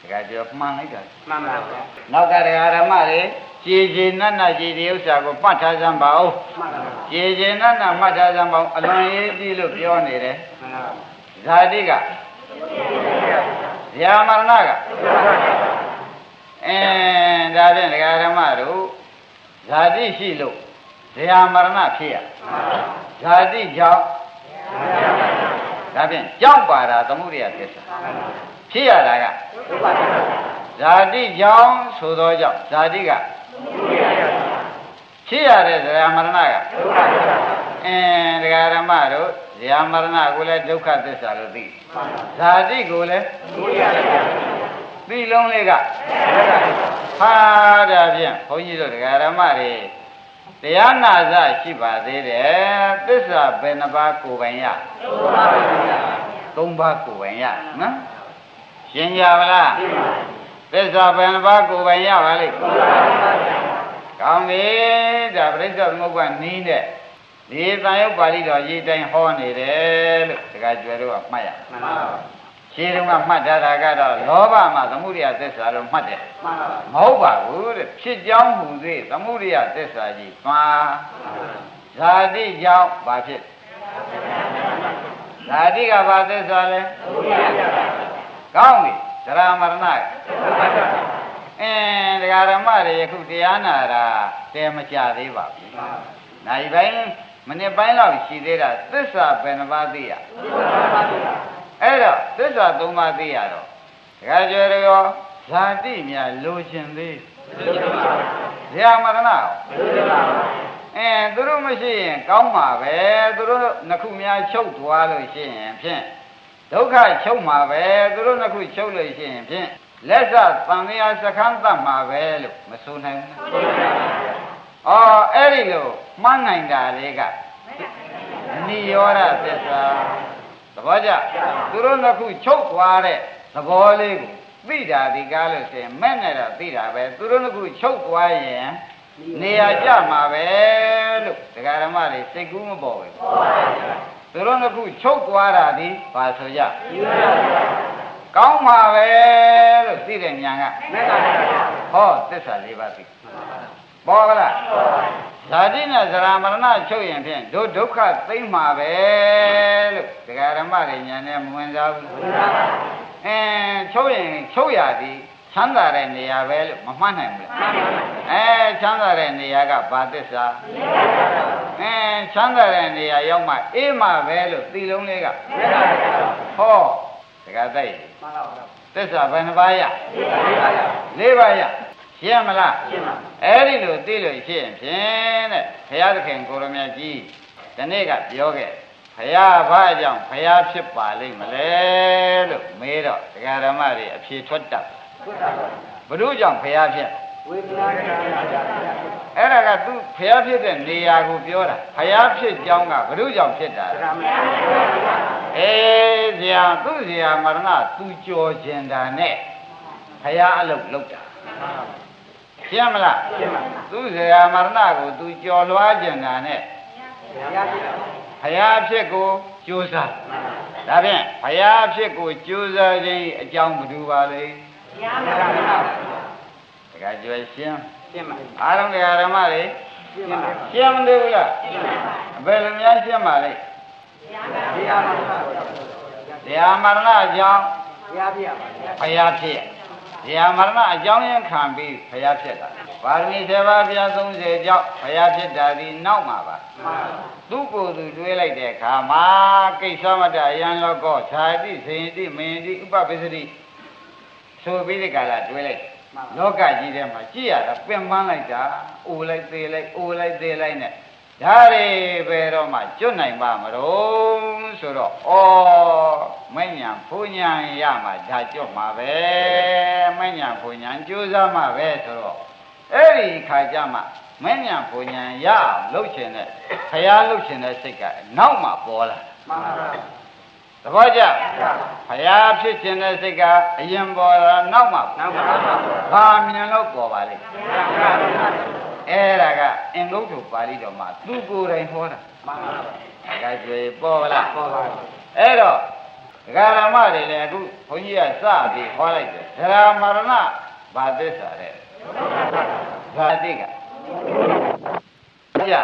တခါကျွယ်မှန်လိုက်တာမှန်ပါဗျာနောက်ကတရားဓမ္မတွေကြည်ကြည်နတ်နတ်ကြည်ဒီဥစ္စာကိုမှတ်ထားစမ်းပါဦးမှန်ပါပါကြည်ကြည်နတ်နတ်မှတ်ထားစမ်းပါဦးအလွန်ရေးကြည့်လို့ပြောနေတယ်မှန်ပါပါဇာတိက ဇာမရဏကအဲဒါဖြင့်ဒကာဓမ္မတို့ဇာတိရှိလို့ဇာမရဏဖြစ်ရဇာတိကြောင့်ဒဒါဖြင့်ကြောက်ပါတာသမုဒိယသစ္စာဖြစ်ရတာကဒုက္ခသစ္စာဇာတိကြောင့်ဆိုသောကြောင့်ဇာတိကဖြစ်ရတဲ့ဇရာမရဏကဒုက္ခသစ္စာအင်းတရားဓမ္မတို့ ဇရာမရဏကိုလည်းဒုက္ခသစ္စာလို့သိဇာတိကိုလည်းဒုက္ခသစ္စာသိလုံးလေးကဟာဒါဖြင့်ဘုန်းကြီးတို့တရားဓမ္မတွေတရားနာစရှိပါသေးတယ်သစ္စာဘယ်နှပါးကိုယ်ပိုင်ရဒုက္ခသစ္စာသုံးပါးကိုယ်ပိုင်ရနော်ရှင်းကြပါလားသစ္စာဘယ်နှပါးကိုယ်ပိုင်ရပါလိမ့်ကောင်းပြီဒါပြိဿသမုပ္ပါနီးတဲ့ ဒီတန်ရုပ်ပါဠိတော်ရေးတိုင်းဟောနေတယ်လို့တခါကျွဲတို့ကမှတ်ရမှန်ပါပါရှင်းတုန်းကမှတ်ထားတာကတော့လောဘမှာသမှုရိယသစ္စာလို့မှတ်တယ်မှန်ပါပါမဟုတ်ပါဘူးတဲ့ဖြစ်ကြောင်းဟူသေးသမှုရိယသစ္စာကြီးသွားဇာတိကြောင့်ဘာဖြစ်ဇာတိကဘာသစ္စာလဲဒုက္ခသစ္စာကောင်းပြီသရမရဏကဒုက္ခသစ္စာအင်းတရားဓမ္မတွေယခုတရားနာတာတဲမကြသေးပါဘူး။နိုင်ပိုင်း မိနစ်ပိုင်းလောက်ရှိသေးတာသစ္စာဘယ်နှပါးသိရဒုက္ခသစ္စာ။အဲ့တော့သစ္စာသုံးပါးသိရတော့ဒကာကျော်ရောဇာတိများလိုချင်သေးဒုက္ခသစ္စာဇရာမရဏရောဒုက္ခသစ္စာအင်းသူတို့မရှိရင်ကောင်းမှာပဲသူတို့နှစ်ခုများချုပ်သွားလို့ရှိရင်ဖြင့်ဒုက္ခချုပ်မှာပဲသူတို့နှစ်ခုချုပ်လို့ရှိရင်ဖြင့်လက်စသံဃာစခန်းတတ်မှာပဲလို့မဆိုနိုင်ဘူး။ အော်အဲ့ဒီလိုမှန်းနိုင်တာလေးကနိရောဓသစ္စာသဘောကျသူတို့နှစ်ခုချုပ်သွားတဲ့သဘောလေးကိုသိတာဒီကားလို့ရှိရင်မဲ့နဲ့တော့သိတာပဲသူတို့နှစ်ခုချုပ်သွားရင်နေရာကြမှာပဲလို့တရားဓမ္မတွေစိတ်ကူးမပေါ်ဘူးသူတို့နှစ်ခုချုပ်သွားတာဒီဘာဆိုကြကောင်းမှာပဲလို့သိတဲ့ညာကမေတ္တာသစ္စာဟောသစ္စာလေးပါးသိ ပေါ်ကလားဇာတိနဲ့ဇရာမရဏချုပ်ရင်ဖြင့်တို့ဒုက္ခသိမ့်မှာပဲလို့တရားဓမ္မတွေညာနဲ့မဝင်စားဘူးအင်းချုပ်ရင်ချုပ်ရသည်ချမ်းသာတဲ့နေရာပဲလို့မမှတ်နိုင်ဘူးလားအဲချမ်းသာတဲ့နေရာကဘာသစ္စာအဲချမ်းသာတဲ့နေရာရောက်မှအေးမှပဲလို့သီလုံးလေးကမေတ္တာသစ္စာဟောတခါတိုက်မှန်ပါပါသစ္စာဘယ်နှပါးရဒုက္ခသစ္စာလေးပါးရ ရှင်းမလားရှင်းပါအဲ့ဒီလိုသိလို့ရှိရင်ဖြင့်တဲ့ဘုရားသခင်ကိုရမကြီးဒီနေ့ကပြောခဲ့ဘုရားဘာကြောင့်ဘုရားဖြစ်ပါလိမ့်မလဲလို့မေးတော့တရားဓမ္မတွေအဖြေထွက်တတ်ဒုက္ခသစ္စာဘု து ကြောင့်ဘုရားဖြစ်ဝေဒနာသစ္စာအဲ့ဒါကသူဘုရားဖြစ်တဲ့နေရာကိုပြောတာဘုရားဖြစ်ကြောင်းကဘု து ကြောင့်ဖြစ်တာသရမေအေးဇာသူ့ဇာမရဏသူကြော်ကျင်တာနဲ့ဘုရားအလုပ်လုပ်တာ ရှင်းမလားရှင်းပါသူ့ဇာမရဏကိုသူကြော်လွှားကျင်တာနဲ့ဘုရားသစ္စာဘုရားဖြစ်ကိုကြိုးစားဒါဖြင့်ဘုရားဖြစ်ကိုကြိုးစားခြင်းအကြောင်းဘယ်သူပါလဲဘုရားသစ္စာတခါကျွယ်ရှင်းရှင်းပါအားလုံးတရားဓမ္မတွေရှင်းပါရှင်းမသေးဘူးလားအဘယ်လိုများရှင်းပါလဲဘုရားသစ္စာတရားမရဏအကြောင်းဘုရားပြပါဘုရားဖြစ် တရားမရဏအကြောင်းရင်းခံပြီးဘုရားဖြစ်တာပါရမီ7ပါးဘုရား30ကြောင့်ဘုရားဖြစ်တာဒီနောက်မှာပါမှန်ပါသူ့ကိုယ်သူတွေးလိုက်တဲ့အခါမှာကိစ္စမတအယံလောကောဇာတိစေတိမင်းတိဥပပစ္စတိဆိုပြီးဒီကလာတွေးလိုက်တယ်လောကကြီးထဲမှာကြည့်ရတာပင်ပန်းလိုက်တာအိုလိုက်သေးလိုက်အိုလိုက်သေးလိုက်နဲ့ ဒါတွေဘယ်တော့မှကျွတ်နိုင်ပါမလို့ဆိုတော့ဩမဉ္ဇဏ်ဘုံညာရမှာဒါကျွတ်မှာပဲမဉ္ဇဏ်ဘုံညာကြိုးစားမှာပဲဆိုတော့အဲ့ဒီခါကျမှမဉ္ဇဏ်ဘုံညာရအောင်လှုပ်ရှင်တဲ့ခရားလှုပ်ရှင်တဲ့စိတ်ကနောက်မှပေါ်လာမှန်ပါသဘောကျဘုရားဖြစ်ခြင်းတဲ့စိတ်ကအရင်ပေါ်လာနောက်မှနောက်ပါဘာမြင်လို့ပေါ်ပါလိမ့် အဲ့ဒါကအင်္ဂုတ္တပါဠိတော်မှာသူကိုယ်တိုင်ဟောတာမှန်ပါဒါကြွေပေါ်ပါလားပေါ်ပါအဲ့တော့ဒကာရမတွေလည်းအခုဘုန်းကြီးကစပြီးဟောလိုက်တယ်ဒရာမရဏဘာသစ္စာတဲ့ဇာတိကကြ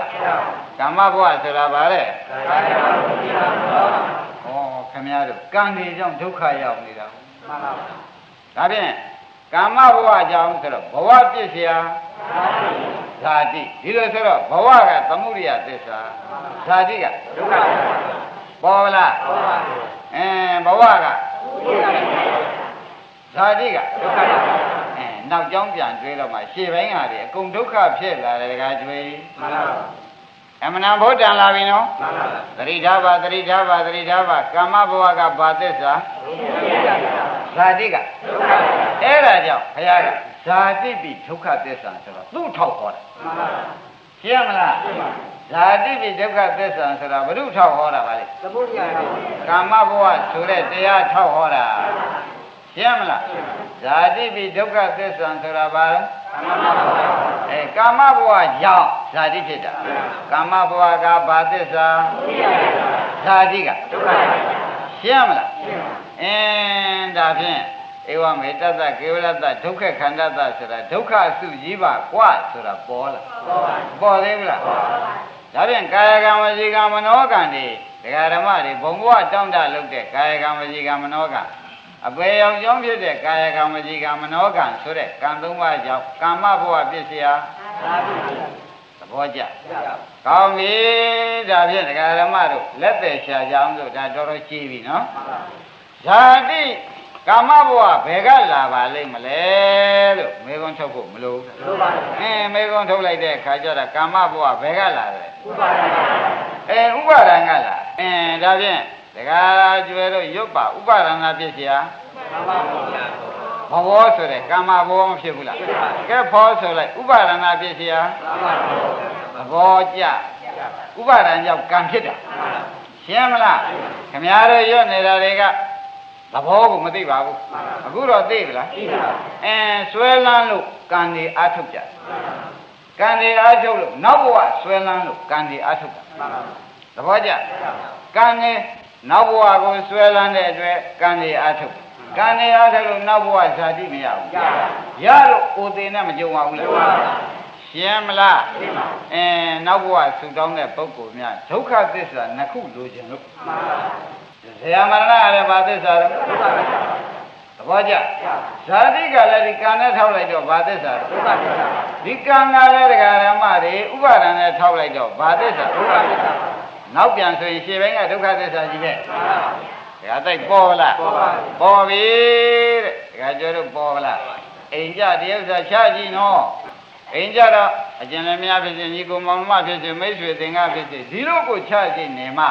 ကာမဘဝဆိုတာဗါလဲဩခင်ဗျားတို့ကံတွေကြောင့်ဒုက္ခရောက်နေတာမှန်ပါဒါဖြင့်ကာမဘဝကြောင့်ဆိုတော့ဘဝပြည့်စရာ ဇာတိဒီလိုဆိုတော့ဘဝကသမုဒိယသစ္စာဇာတိကဒုက္ခပေါ်လားပေါ်ပါဒအင်းဘဝကဇာတိကဒုက္ခအဲနောက်ကြောင်းပြန်တွေးတော့မှရှေ့ပိုင်းဟာဒီအကုန်ဒုက္ခဖြစ်လာတယ်တကားကျွေးမှန်ပါပါအမနာဘုဒ္ဓံလာပြီနော်မှန်ပါပါသတိထားပါသတိထားပါသတိထားပါကာမဘဝကဘာသစ္စာဇာတိကအဲ့ဒါကြောင့်ဘုရားက ဇာတိပိဒုက္ခသစ္စာဆိုတော့သူ့ထောက်ဟောတာမှန်ပါပါရှင်းမလားဇာတိပိဒုက္ခသစ္စာဆိုတာဘုရုထောက်ဟောတာပါလေသမုဒိယပါကာမဘဝဆိုတဲ့တရားထောက်ဟောတာရှင်းမလားဇာတိပိဒုက္ခသစ္စာဆိုတာဘာလဲမှန်ပါပါအဲကာမဘဝကြောင့်ဇာတိဖြစ်တာကာမဘဝကဘာသစ္စာဇာတိကဒုက္ခရှင်းမလားအင်းဒါဖြင့် ဧဝမေတ္တသကေဝလတ္တဒုက္ခခန္ဓတ္တဆိုတာဒုက္ခအစုကြီးပါกว่าဆိုတာပေါ်လာပေါ်သေးဘူးလားဒါဖြင့်ကာယကံဝစီကံမနောကံတွေဒကာဓမ္မတွေဘုံဘဝတောင့်တလုပ်တဲ့ကာယကံဝစီကံမနောကံအပေရောက်ကြောင်းဖြစ်တဲ့ကာယကံဝစီကံမနောကံဆိုတဲ့ကံသုံးပါးကြောင့်ကာမဘဝပြည့်စရာ သာဓု သဘောကျကောင်းပြီဒါဖြင့်ဒကာဓမ္မတို့လက်သက်ရှာကြအောင်ဆိုဒါတော်တော်ကြီးပြီနော်ဇာတိ ကာမဘဝဘယ်ကလာပါလိမ့်မလဲလို့မေခွန်းထုတ်ဖို့မလိုဘူး လိုပါ အင်းမေခွန်းထုတ်လိုက်တဲ့အခါကျတော့ကာမဘဝဘယ်ကလာလဲ ဥပါဒနာ အဲဥပါဒံကလာအင်းဒါဖြင့်ဒကာကျွဲတို့ရွတ်ပါဥပါဒနာဖြစ်เสีย မှန်ပါပါ ဘဝဆိုတဲ့ကာမဘဝမဖြစ်ဘူးလားကဲဖောဆိုလိုက်ဥပါဒနာဖြစ်เสีย မှန်ပါပါ သဘောကျဥပါဒံကြောင့်ကံဖြစ်တာရှင်းမလားခမည်းတော်ရွတ်နေတာတွေက သဘောကိုမသိပါဘူးအခုတော့သိပြီလားသိပါအဲဆွဲလန်းလို့ကံဒီအာထုတ်ကြကံဒီအာထုတ်လို့နောက်ဘဝဆွဲလန်းလို့ကံဒီအာထုတ်တာမှန်ပါသဘောကျကံဒီနောက်ဘဝကိုဆွဲလန်းတဲ့အတွက်ကံဒီအာထုတ်ကံဒီအာထုတ်လို့နောက်ဘဝဇာတိမရဘူးရပါရလို့ကိုယ်သေးနဲ့မကြုံပါဘူးလိုလားပါရှင်းမလားသိပါအဲနောက်ဘဝဆူတောင်းတဲ့ပုဂ္ဂိုလ်များဒုက္ခသစ္စာနှစ်ခုလိုချင်လို့မှန်ပါ ဇေယမရဏရတယ်ဘာသစ္စာလဲဒုက္ခပါသဘောကျဇာတိကလည်းဒီကံနဲ့ထောက်လိုက်တော့ဘာသစ္စာလဲဒုက္ခပါဒီကံကလည်းဒကာရမတွေဥပါဒဏ်နဲ့ထောက်လိုက်တော့ဘာသစ္စာဒုက္ခပါနောက်ပြန်ဆိုရင်ရှေ့ဘင်းကဒုက္ခသစ္စာကြီးပဲမှန်ပါဒကာတိုက်ပေါ်လားပေါ်ပါပေါ်ပြီတဲ့ဒကာကျော်တို့ပေါ်လားအိမ်ကြတရုပ်စာချကြည့်နော်အိမ်ကြတော့အကျဉ်းလည်းများဖြစ်စေညီကိုမောင်မဖြစ်စေမိတ်ဆွေသင်္ကဖြစ်စေဒီလိုကိုချကြည့်နေမှ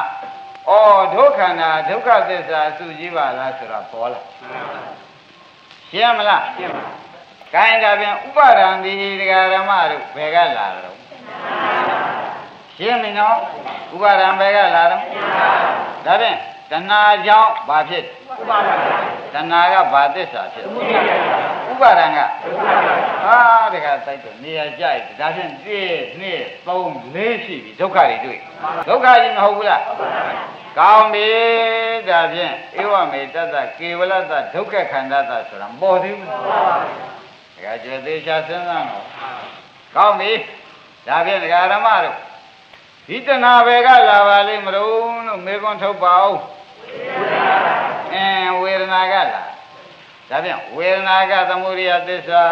ဩဒုက္ခန္တာဒုက္ခသစ္စာအစုကြီးပါလားဆိုတော့ပေါ်လာရှင်းမလားရှင်းပါကိုင်းဒါပြန်ဥပါဒံဒီဒကာရမတို့ဘယ်ကလာတော့ရှင်းပြီနော်ဥပါဒံဘယ်ကလာတော့ဒါဖြင့်တဏှာကြောင့်ဘာဖြစ်ဥပါဒနာတဏှာကဘာသစ္စာဖြစ်သမုဒိယပါ ဥပါဒံကဒုက္ခပါဟာတခါတိုက်တော့နေရာကြိုက်ဒါဖြင့်1 2 3 4ရှိပြီဒုက္ခတွေတွေ့ဒုက္ခကြီးမဟုတ်ဘူးလားကောင်းပြီဒါဖြင့်ဧဝမေတ္တကေဝလတ္တဒုက္ခခန္ဓာတဆိုတာမပေါ်သေးဘူးတခါကျွေသေးချာစဉ်းစားတော့ကောင်းပြီဒါဖြင့်ဒကာရမတို့ဒီတဏှာဘယ်ကလာပါလိမ့်မလို့လို့မေခွန်းထုတ်ပါဦးအင်းဝေဒနာကလာ ဒါဖြင့်ဝေဒနာကသမုဒိယသစ္စာ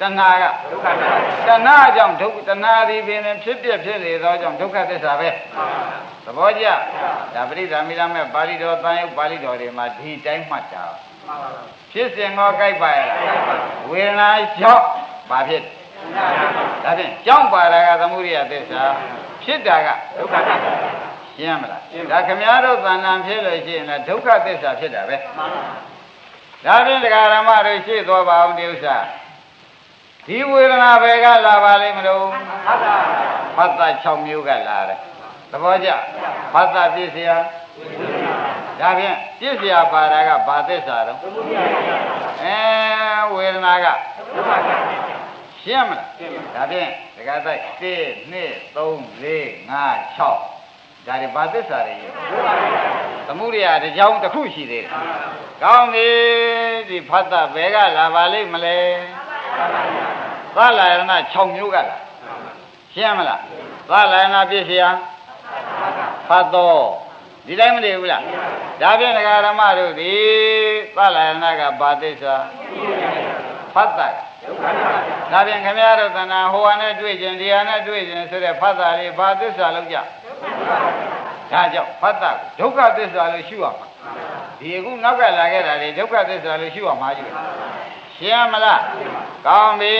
တဏှာကဒုက္ခပါတဏှာကြောင့်ဒုက္ခတဏှာဒီပင်ဖြစ်ပြဖြစ်လေသောကြောင့်ဒုက္ခသစ္စာပဲသဘောကျဒါပရိသမီရမဲ့ပါဠိတော်တန်ရုပ်ပါဠိတော်တွေမှာဒီတိုင်းမှတ်တာမှန်ပါဖြစ်စဉ်ကောကြိုက်ပါရဲ့လားဝေဒနာကြောင့်ဘာဖြစ်ဒါဖြင့်ကြောင့်ပါတာကသမုဒိယသစ္စာဖြစ်တာကဒုက္ခပါရှင်းမလားဒါခမည်းတော်သဏ္ဍာန်ဖြစ်လို့ရှိရင်လည်းဒုက္ခသစ္စာဖြစ်တာပဲမှန်ပါ ဒါဖြင့်တရားဓမ္မတို့ရှေ့သွားပါအောင်ဒီဥစ္စာဒီဝေဒနာဘယ်ကလာပါလိမ့်မလို့ဟာတာဖတ်တာ6မျိုးကလာတယ်သဘောကျဖတ်တာပြည့်စရာဒါဖြင့်ပြည့်စရာပါတာကဘာသစ္စာတော့သမုဒိယပါအဲဝေဒနာကဒုက္ခပါရှင်းမလားဒါဖြင့်ဒကာတိုက်1 2 3 4 5 6 ဒါတွေဘာသစ္စာတွေဒုက္ခပါသမှုရိယတစ်ကြောင်းတစ်ခုရှိသေးတယ်ကောင်းပြီဒီဖတ်တာဘယ်ကလာပါလိမ့်မလဲသလာယနာ6မျိုးကလာရှင်းမလားသလာယနာပြည့်စရာဖတ်တော့ဒီတိုင်းမတည်ဘူးလားဒါဖြင့်ဒကာရမတို့ဒီသလာယနာကဘာသစ္စာဖတ်တာကဒုက္ခပါဒါဖြင့်ခင်ဗျားတို့သဏ္ဍာန်ဟိုဟာနဲ့တွေ့ခြင်းဒီဟာနဲ့တွေ့ခြင်းဆိုတဲ့ဖတ်တာလေးဘာသစ္စာလောက်ကြဟ ဒါကြောင့်ဖတ်တာဒုက္ခသစ္စာလို့ရှုရမှာဒီအခုနောက်ကလာခဲ့တာလေဒုက္ခသစ္စာလို့ရှုရမှာကြီးရှင်းမလားကောင်းပြီ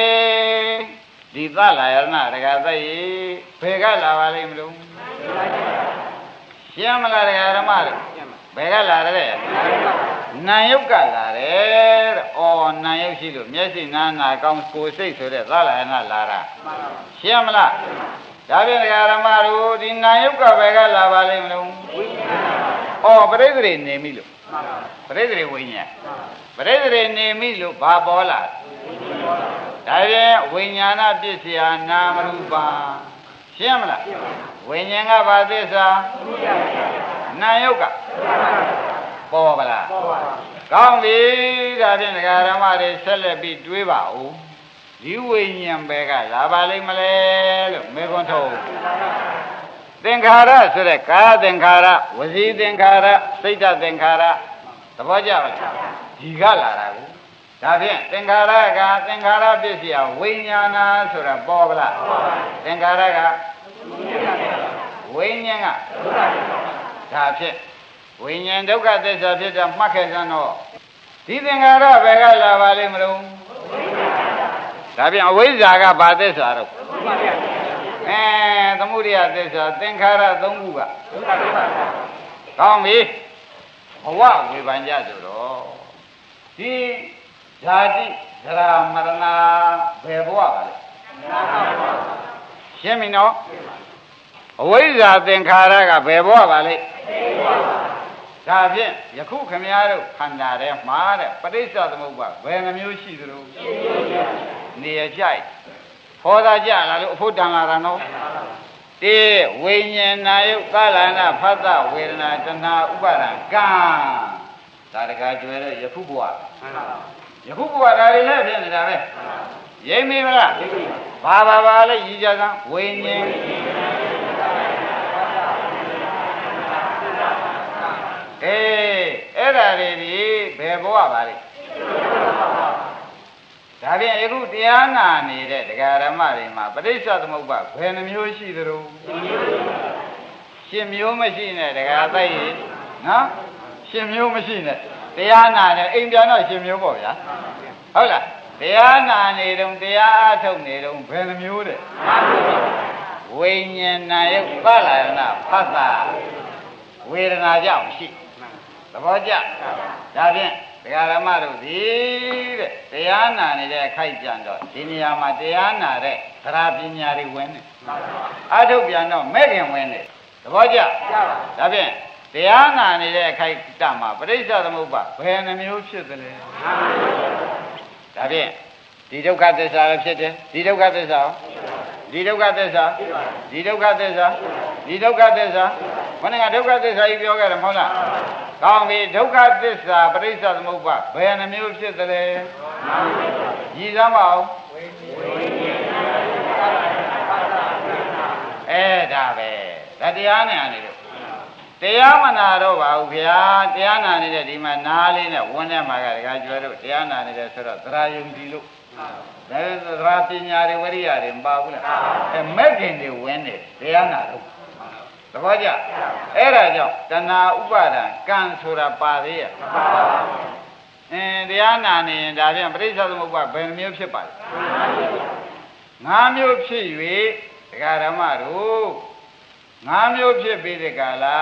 ဒီသလာယရဏတက္ကသယေဘယ်ကလာပါလိမ့်မလို့ရှင်းမလားတရားဓမ္မတို့ဘယ်ကလာတဲ့နာယုတ်ကလာတယ်တဲ့။အော်နာယုတ်ရှိလို့မျက်စိနာနာကောင်းကိုယ်စိတ်ဆိုတဲ့သလာယနာလာတာရှင်းမလား ဒါဖြင့်တရားဓမ္မတို့ဒီနာယုတ်ကဘယ်ကလာပါလိမ့်မလို့အော်ပရိသေတွေနေပြီလို့ပရိသေတွေဝိညာဉ်ပရိသေတွေနေပြီလို့ဘာပေါ်လာဒါဖြင့်ဝိညာဏပစ္စယနာမရူပရှင်းမလားဝိညာဉ်ကဘာသစ္စာနာယုတ်ကပေါ်ပါလားပေါ်ပါကောင်းပြီဒါဖြင့်ဒကာရမတွေဆက်လက်ပြီးတွေးပါဦး ဒီဝိညာဉ်ပဲကလာပါလိမ့်မလဲလို့မေခွန်းထုတ်သင်္ခါရဆိုတဲ့ကာယသင်္ခါရဝစီသင်္ခါရစိတ်တသင်္ခါရသဘောကျပါလားဒီကလာတာကိုဒါဖြင့်သင်္ခါရကသင်္ခါရပစ္စယဝိညာဏဆိုတာပေါ်ပါလားသင်္ခါရကဝိညာဉ်ကဒါဖြင့်ဝိညာဉ်ဒုက္ခသစ္စာဖြစ်တာမှတ်ခဲ့စမ်းတော့ဒီသင်္ခါရဘယ်ကလာပါလိမ့်မလို့ ဒါပြန်အဝိဇ္ဇာကဘာသစ္စာတော့အဲသမုဒိယသစ္စာသင်္ခါရသုံးခုကကောင်းပြီဘဝဝေဖန်ကြဆိုတော့ဒီဓာတိသရမရဏဘယ်ဘဝပါလဲရှင်းပြီနော်အဝိဇ္ဇာသင်္ခါရကဘယ်ဘဝပါလဲဒါဖြင့်ယခုခမည်းတော်ခန္ဓာထဲမှာတဲ့ပဋိစ္စသမုပ္ပါဘယ်နှမျိုးရှိသလို နေရကြိုက်ဟောတာကြလာလို့အဖို့တန်လာတာနော်တေဝိညာဏယုတ်ကာလနာဖတ်တဝေဒနာတဏှာဥပါဒံကံဒါတကားကျွဲတဲ့ယခုဘဝယခုဘဝဒါတွေလည်းဖြစ်နေတာပဲရိမ့်မိမလားဘာဘာဘာလဲရည်ကြစမ်းဝိညာဉ်အေးအဲ့ဒါတွေဒီဘယ်ဘဝပါလဲ ဒါဖြင့်ယခုတရားနာနေတဲ့တရားဓမ္မတွေမှာပဋိစ္စသမုပ္ပါဘယ်နှမျိုးရှိသလဲရှင်မျိုးမရှိနဲ့တရားသိရင်နော်ရှင်မျိုးမရှိနဲ့တရားနာနေအိမ်ပြန်တော့ရှင်မျိုးပေါ့ဗျာဟုတ်လားတရားနာနေတုံတရားအထုတ်နေတုံဘယ်နှမျိုးတဲ့ဝိညာဏယုတ်ပလာယနာဖတ်တာဝေဒနာကြောင့်ရှိသဘောကျဒါဖြင့် တရားဓမ္မတို့ဒီတဲ့တရားနာနေတဲ့အခိုက်ပြန်တော့ဒီနေရာမှာတရားနာတဲ့သရပညာတွေဝင်နေအထုတ်ပြန်တော့မဲ့ခင်ဝင်နေသဘောကျဒါဖြင့်တရားနာနေတဲ့အခိုက်တမှာပရိစ္ဆသမုပ္ပါဘယ်နှမျိုးဖြစ်သလဲဒါဖြင့်ဒီဒုက္ခသစ္စာလည်းဖြစ်တယ်ဒီဒုက္ခသစ္စာဒီဒုက္ခသစ္စာဒီဒုက္ခသစ္စာဒီဒုက္ခသစ္စာခொနကဒုက္ခသစ္စာကြီးပြောခဲ့တယ်မဟုတ်လား ကောင်းပြီဒုက္ခသစ္စာပရိစ္ဆသမုပ္ပါဘယ်နှမျိုးဖြစ်သလဲရည်စမ်းပါဦးအဲဒါပဲဒါတရားနဲ့အနေလို့တရားမနာတော့ပါဘူးခင်ဗျာတရားနာနေတဲ့ဒီမှာနားလေးနဲ့ဝန်းထဲမှာကတခါကျွဲတော့တရားနာနေတဲ့ဆိုတော့သရာယုံကြည်လို့ဒါသရာပညာတွေဝရိယတွေမပါဘူးလားအဲမဲ့ခင်တွေဝင်နေတရားနာတော့ သဘောကျအဲ့ဒါကြောင့်တဏှာဥပါဒံကံဆိုတာပါသေးရဲ့အင်းတရားနာနေရင်ဒါပြန်ပရိစ္ဆေသမုပ္ပါဘယ်မျိုးဖြစ်ပါလဲငါးမျိုးဖြစ်၍ဒကာဓမ္မတို့ငါးမျိုးဖြစ်ပြီးဒီကလာ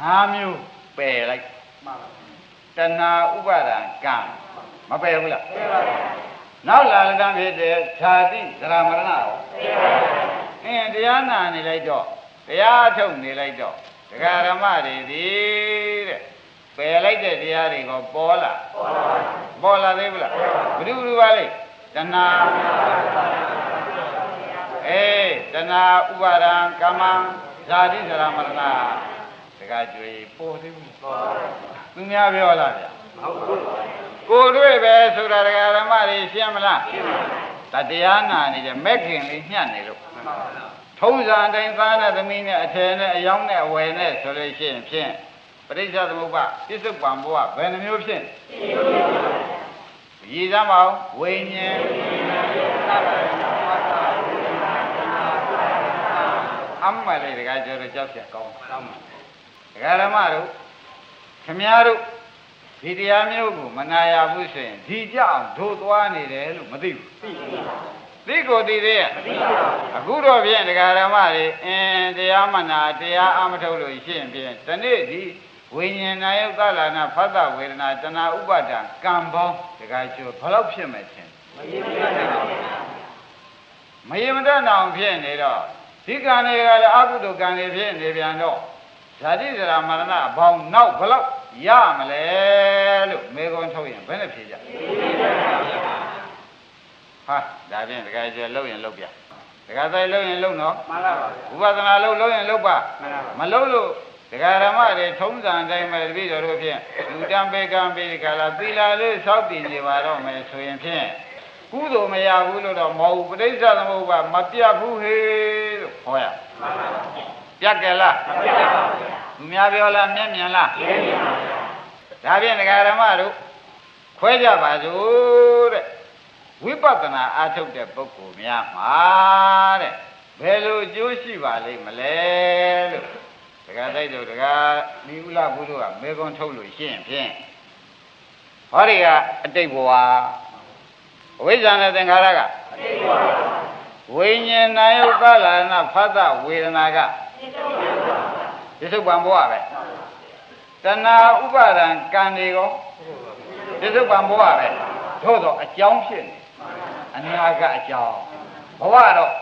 ငါးမျိုးပယ်လိုက်တဏှာဥပါဒံကံမပယ်ဘူးလားပယ်ပါဘူးနောက်လာလကံဖြစ်တဲ့ဓာတိသရမရဏရောအင်းတရားနာနေလိုက်တော့ တရားထုတ်နေလိုက်တော့ဒကာရမတွေဒီတဲ့ပယ်လိုက်တဲ့တရားတွေကပေါ်လာပေါ်လာသေးဘူးလားဘုရုဘုရုပါလေတဏှာအေးတဏှာဥပါဒံကမ္မဇာတိသရမရဏဒကာကျွေပေါ်သေးဘူးသူများပြောလားဗျကိုတွေ့ပဲဆိုတာဒကာရမတွေရှင်းမလားရှင်းပါဘူးတရားနာနေတဲ့မက်ခင်လေးညှက်နေလို့ ထုံးစံတိုင်းသားနဲ့သမီးနဲ့အထယ်နဲ့အယောင်းနဲ့အဝယ်နဲ့ဆိုလို့ရှိရင်ဖြင့်ပရိစ္ဆေသမုပ္ပါပြစ္ဆုတ်ပံဘဝဘယ်နှမျိုးဖြင့်ရည်စမ်းပါဦးဝိညာဉ်အအမှတ်လေးတကယ်ကျော်တော့ကြောက်ဖြတ်ကောင်းကောင်းပါဒကာရမတို့ခမည်းတော်ဒီတရားမျိုးကိုမနာရဘူးဆိုရင်ဒီကြအောင်ဒို့သွားနေတယ်လို့မသိဘူးသိ ကိုသိသေးရဲ့အခုတော့ဖြင့်ဒကာရမတွေအင်းတရားမနာတရားအမထုတ်လို့ရှိရင်ဖြင့်ဒီနေ့ဒီဝိညာဉ်နာယုတ်သလာနာဖတ်တဝေဒနာတဏှာဥပါဒံကံပေါင်းဒကာကျော်ဘယ်လောက်ဖြစ်မယ်ချင်းမယမတတ်အောင်ဖြစ်နေတော့ဒီကံတွေကလည်းအကုသိုလ်ကံတွေဖြစ်နေပြန်တော့ဇာတိဇရာမရဏအပေါင်းနောက်ဘယ်လောက်ရမလဲလို့မေခွန်းထုတ်ရင်ဘယ်နဲ့ဖြေကြ ဟာဒါဖြင့်တကယ်ကျေလှုပ်ရင်လှုပ်ပြတကယ်သိလှုပ်ရင်လှုပ်နော်မှန်ပါပါဥပဒနာလှုပ်လှုပ်ရင်လှုပ်ပါမှန်ပါပါမလှုပ်လို့ဒကာရမတွေထုံးစံအတိုင်းပဲတပည့်တော်တို့ဖြင့်လူတံပေကံပေကလာသီလာလေးစောက်တည်နေပါတော့မယ်ဆိုရင်ဖြင့်ကုသိုလ်မရဘူးလို့တော့မဟုတ်ဘူးပဋိစ္စသမုပ္ပါမပြတ်ဘူးဟေးလို့ဟောရမှန်ပါပါပြတ်ကြလားမပြတ်ပါဘူးသူများပြောလားမျက်မြင်လားရင်းပါဗျာဒါဖြင့်ဒကာရမတို့ခွဲကြပါစို့တဲ့ ဝိပဿနာအားထုတ်တဲ့ပုဂ္ဂိုလ်များမှာတဲ့ဘယ်လိုအကျိုးရှိပါလိမ့်မလဲလို့ဒကာတိုက်တို့ဒကာမိဥလဘုရားကမေကွန်ထုတ်လို့ရှိရင်ဖြင့်ဟောဒီကအတိတ်ဘဝအဝိဇ္ဇာနဲ့သင်္ခါရကအတိတ်ပါဝိညာဉ်နာယုတ်ကလာနာဖတ်တဝေဒနာကဒီသုတ်ပံဘဝပဲတဏှာဥပါဒံကံတွေကောဒီသုတ်ပံဘဝပဲသို့တော့အကြောင်းဖြစ်နေ အနာကအကြောင်းဘဝတော့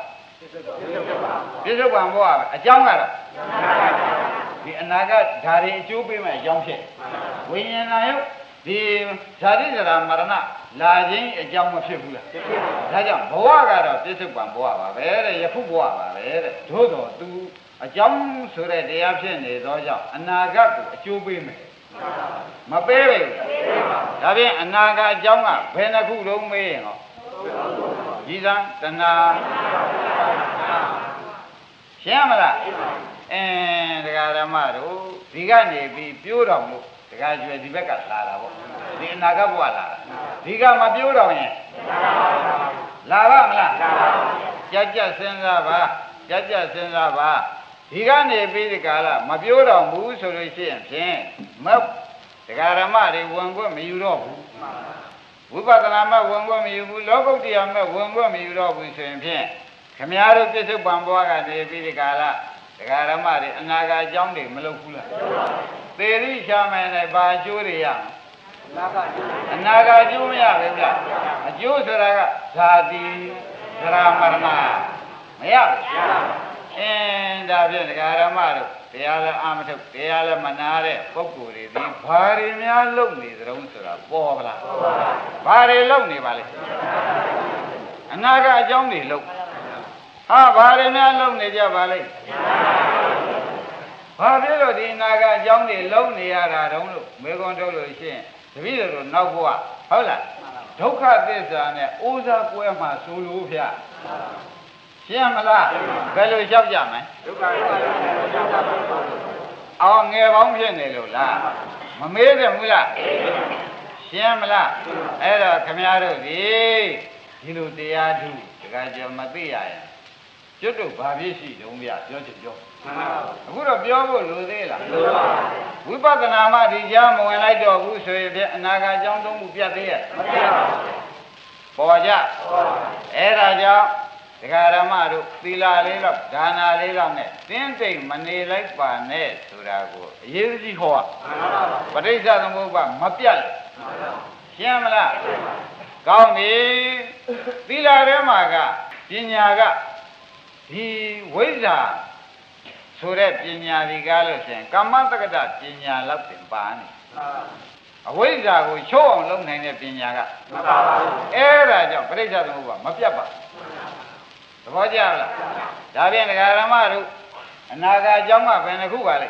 ဒီသုတ်ပံဘဝပဲအကြောင်းကတော့ဒီအနာကဓာရီအကျိုးပေးမဲ့အကြောင်းဖြစ်ဝိညာဉ်နာယုတ်ဒီဓာတိဇရာမရဏလာခြင်းအကြောင်းမဖြစ်ဘူးလားဒါကြောင့်ဘဝကတော့ပြစ္ဆုတ်ပံဘဝပါပဲတဲ့ယခုဘဝပါပဲတဲ့သို့တော်သူအကြောင်းဆိုတဲ့တရားဖြစ်နေသောကြောင့်အနာဂတ်ကိုအကျိုးပေးမယ်မပေးပဲဘူးဒါဖြင့်အနာဂတ်အကြောင်းကဘယ်နှခုလုံးမေးရင်ဟော ကြီးစံတဏှာရှင်းမလားအင်းဒကာဓမ္မတို့ဒီကနေပြီးပြိုးတော်မူဒကာကျွယ်ဒီဘက်ကလာတာပေါ့ဒီအနာဂတ်ဘဝလာတာဒီကမပြိုးတော်ရင်လာပါမလားကြက်ကြက်စဉ်းစားပါကြက်ကြက်စဉ်းစားပါဒီကနေပြီးဒီကာလမပြောတော့ဘူးဆိုလို့ရှိရင်ဖြင့်မဒကာရမတွေဝင်ခွင့်မယူတော့ဘူး ဝိပဿနာမဝင်ခွင့်မယူဘူးလောကုတ္တရာမဝင်ခွင့်မယူတော့ဘူးဆိုရင်ဖြင့်ခမည်းတော်ပြစ္ဆုတ်ပံဘွားကနေပြီးဒီကာလဒကာရမတွေအနာဂတ်အကြောင်းတွေမလုပ်ဘူးလားသေရိရှာမယ်နဲ့ဘာအကျိုးတွေရမလဲနာကအကျိုးအနာဂတ်အကျိုးမရဘူးလားအကျိုးဆိုတာကဇာတိသရမရဏမရဘူးအင်းဒါဖြင့်ဒကာရမတို့ တရားလည်းအာမထုတ်တရားလည်းမနာတဲ့ပုဂ္ဂိုလ်တွေဒီဘာတွေများလုပ်နေသတုံးဆိုတာပေါ်ပါလားဘာတွေလုပ်နေပါလဲအနာဂတ်အကြောင်းတွေလုပ်ဟာဘာတွေများလုပ်နေကြပါလိမ့်ဘာဖြစ်လို့ဒီအနာဂတ်အကြောင်းတွေလုပ်နေရတာတုံးလို့မေခွန်းထုတ်လို့ရှိရင်တပည့်တော်တို့နောက်ဘဝဟုတ်လားဒုက္ခသစ္စာနဲ့အိုးစားကွဲမှာဆိုလို့ဖျား ရှင်းမလားဘယ်လိုလျှောက်ကြမလဲဒုက္ခဒုက္ခဒုက္ခဒုက္ခဒုက္ခအောင်ငယ်ပေါင်းဖြစ်နေလို့လားမမေးတယ်ဘူးလားရှင်းမလားအဲ့တော့ခမည်းတော်ဒီဒီလိုတရားထုတခါကြောမသိရရင်ကျွတ်တို့ဘာဖြစ်ရှိတုံးဗျပြောချင်ပြောမှန်ပါပါအခုတော့ပြောဖို့လိုသေးလားလို့ပါဝိပဿနာမှဒီကြားမဝင်လိုက်တော့ဘူးဆိုရင်ဖြင့်အနာဂတ်အကြောင်းသုံးခုပြတ်သေးရဲ့မပြတ်ပါဘူးပေါ်ကြဟုတ်ပါအဲ့ဒါကြောင့် ဒကာရမတို့သီလလေးလောက်ဒါနာလေးလောက်နဲ့တင်းတိမ်မနေလိုက်ပါနဲ့ဆိုတာကိုအရေးကြီးဟောမှန်ပါပါပဋိစ္စသမုပ္ပါမပြတ်လို့ရှင်းမလားကောင်းပြီသီလထဲမှာကပညာကဒီဝိဇ္ဇာဆိုတဲ့ပညာဒီကားလို့ရှိရင်ကမ္မတက္ကတပညာလောက်တင်ပါနေအဝိဇ္ဇာကိုချိုးအောင်လုပ်နိုင်တဲ့ပညာကမှန်ပါပါအဲ့ဒါကြောင့်ပဋိစ္စသမုပ္ပါမပြတ်ပါ သဘောကျလားဒါဖြင့်ဒကာရမတို့အနာဂတ်အကြောင်းကဘယ်နှခုပါလဲ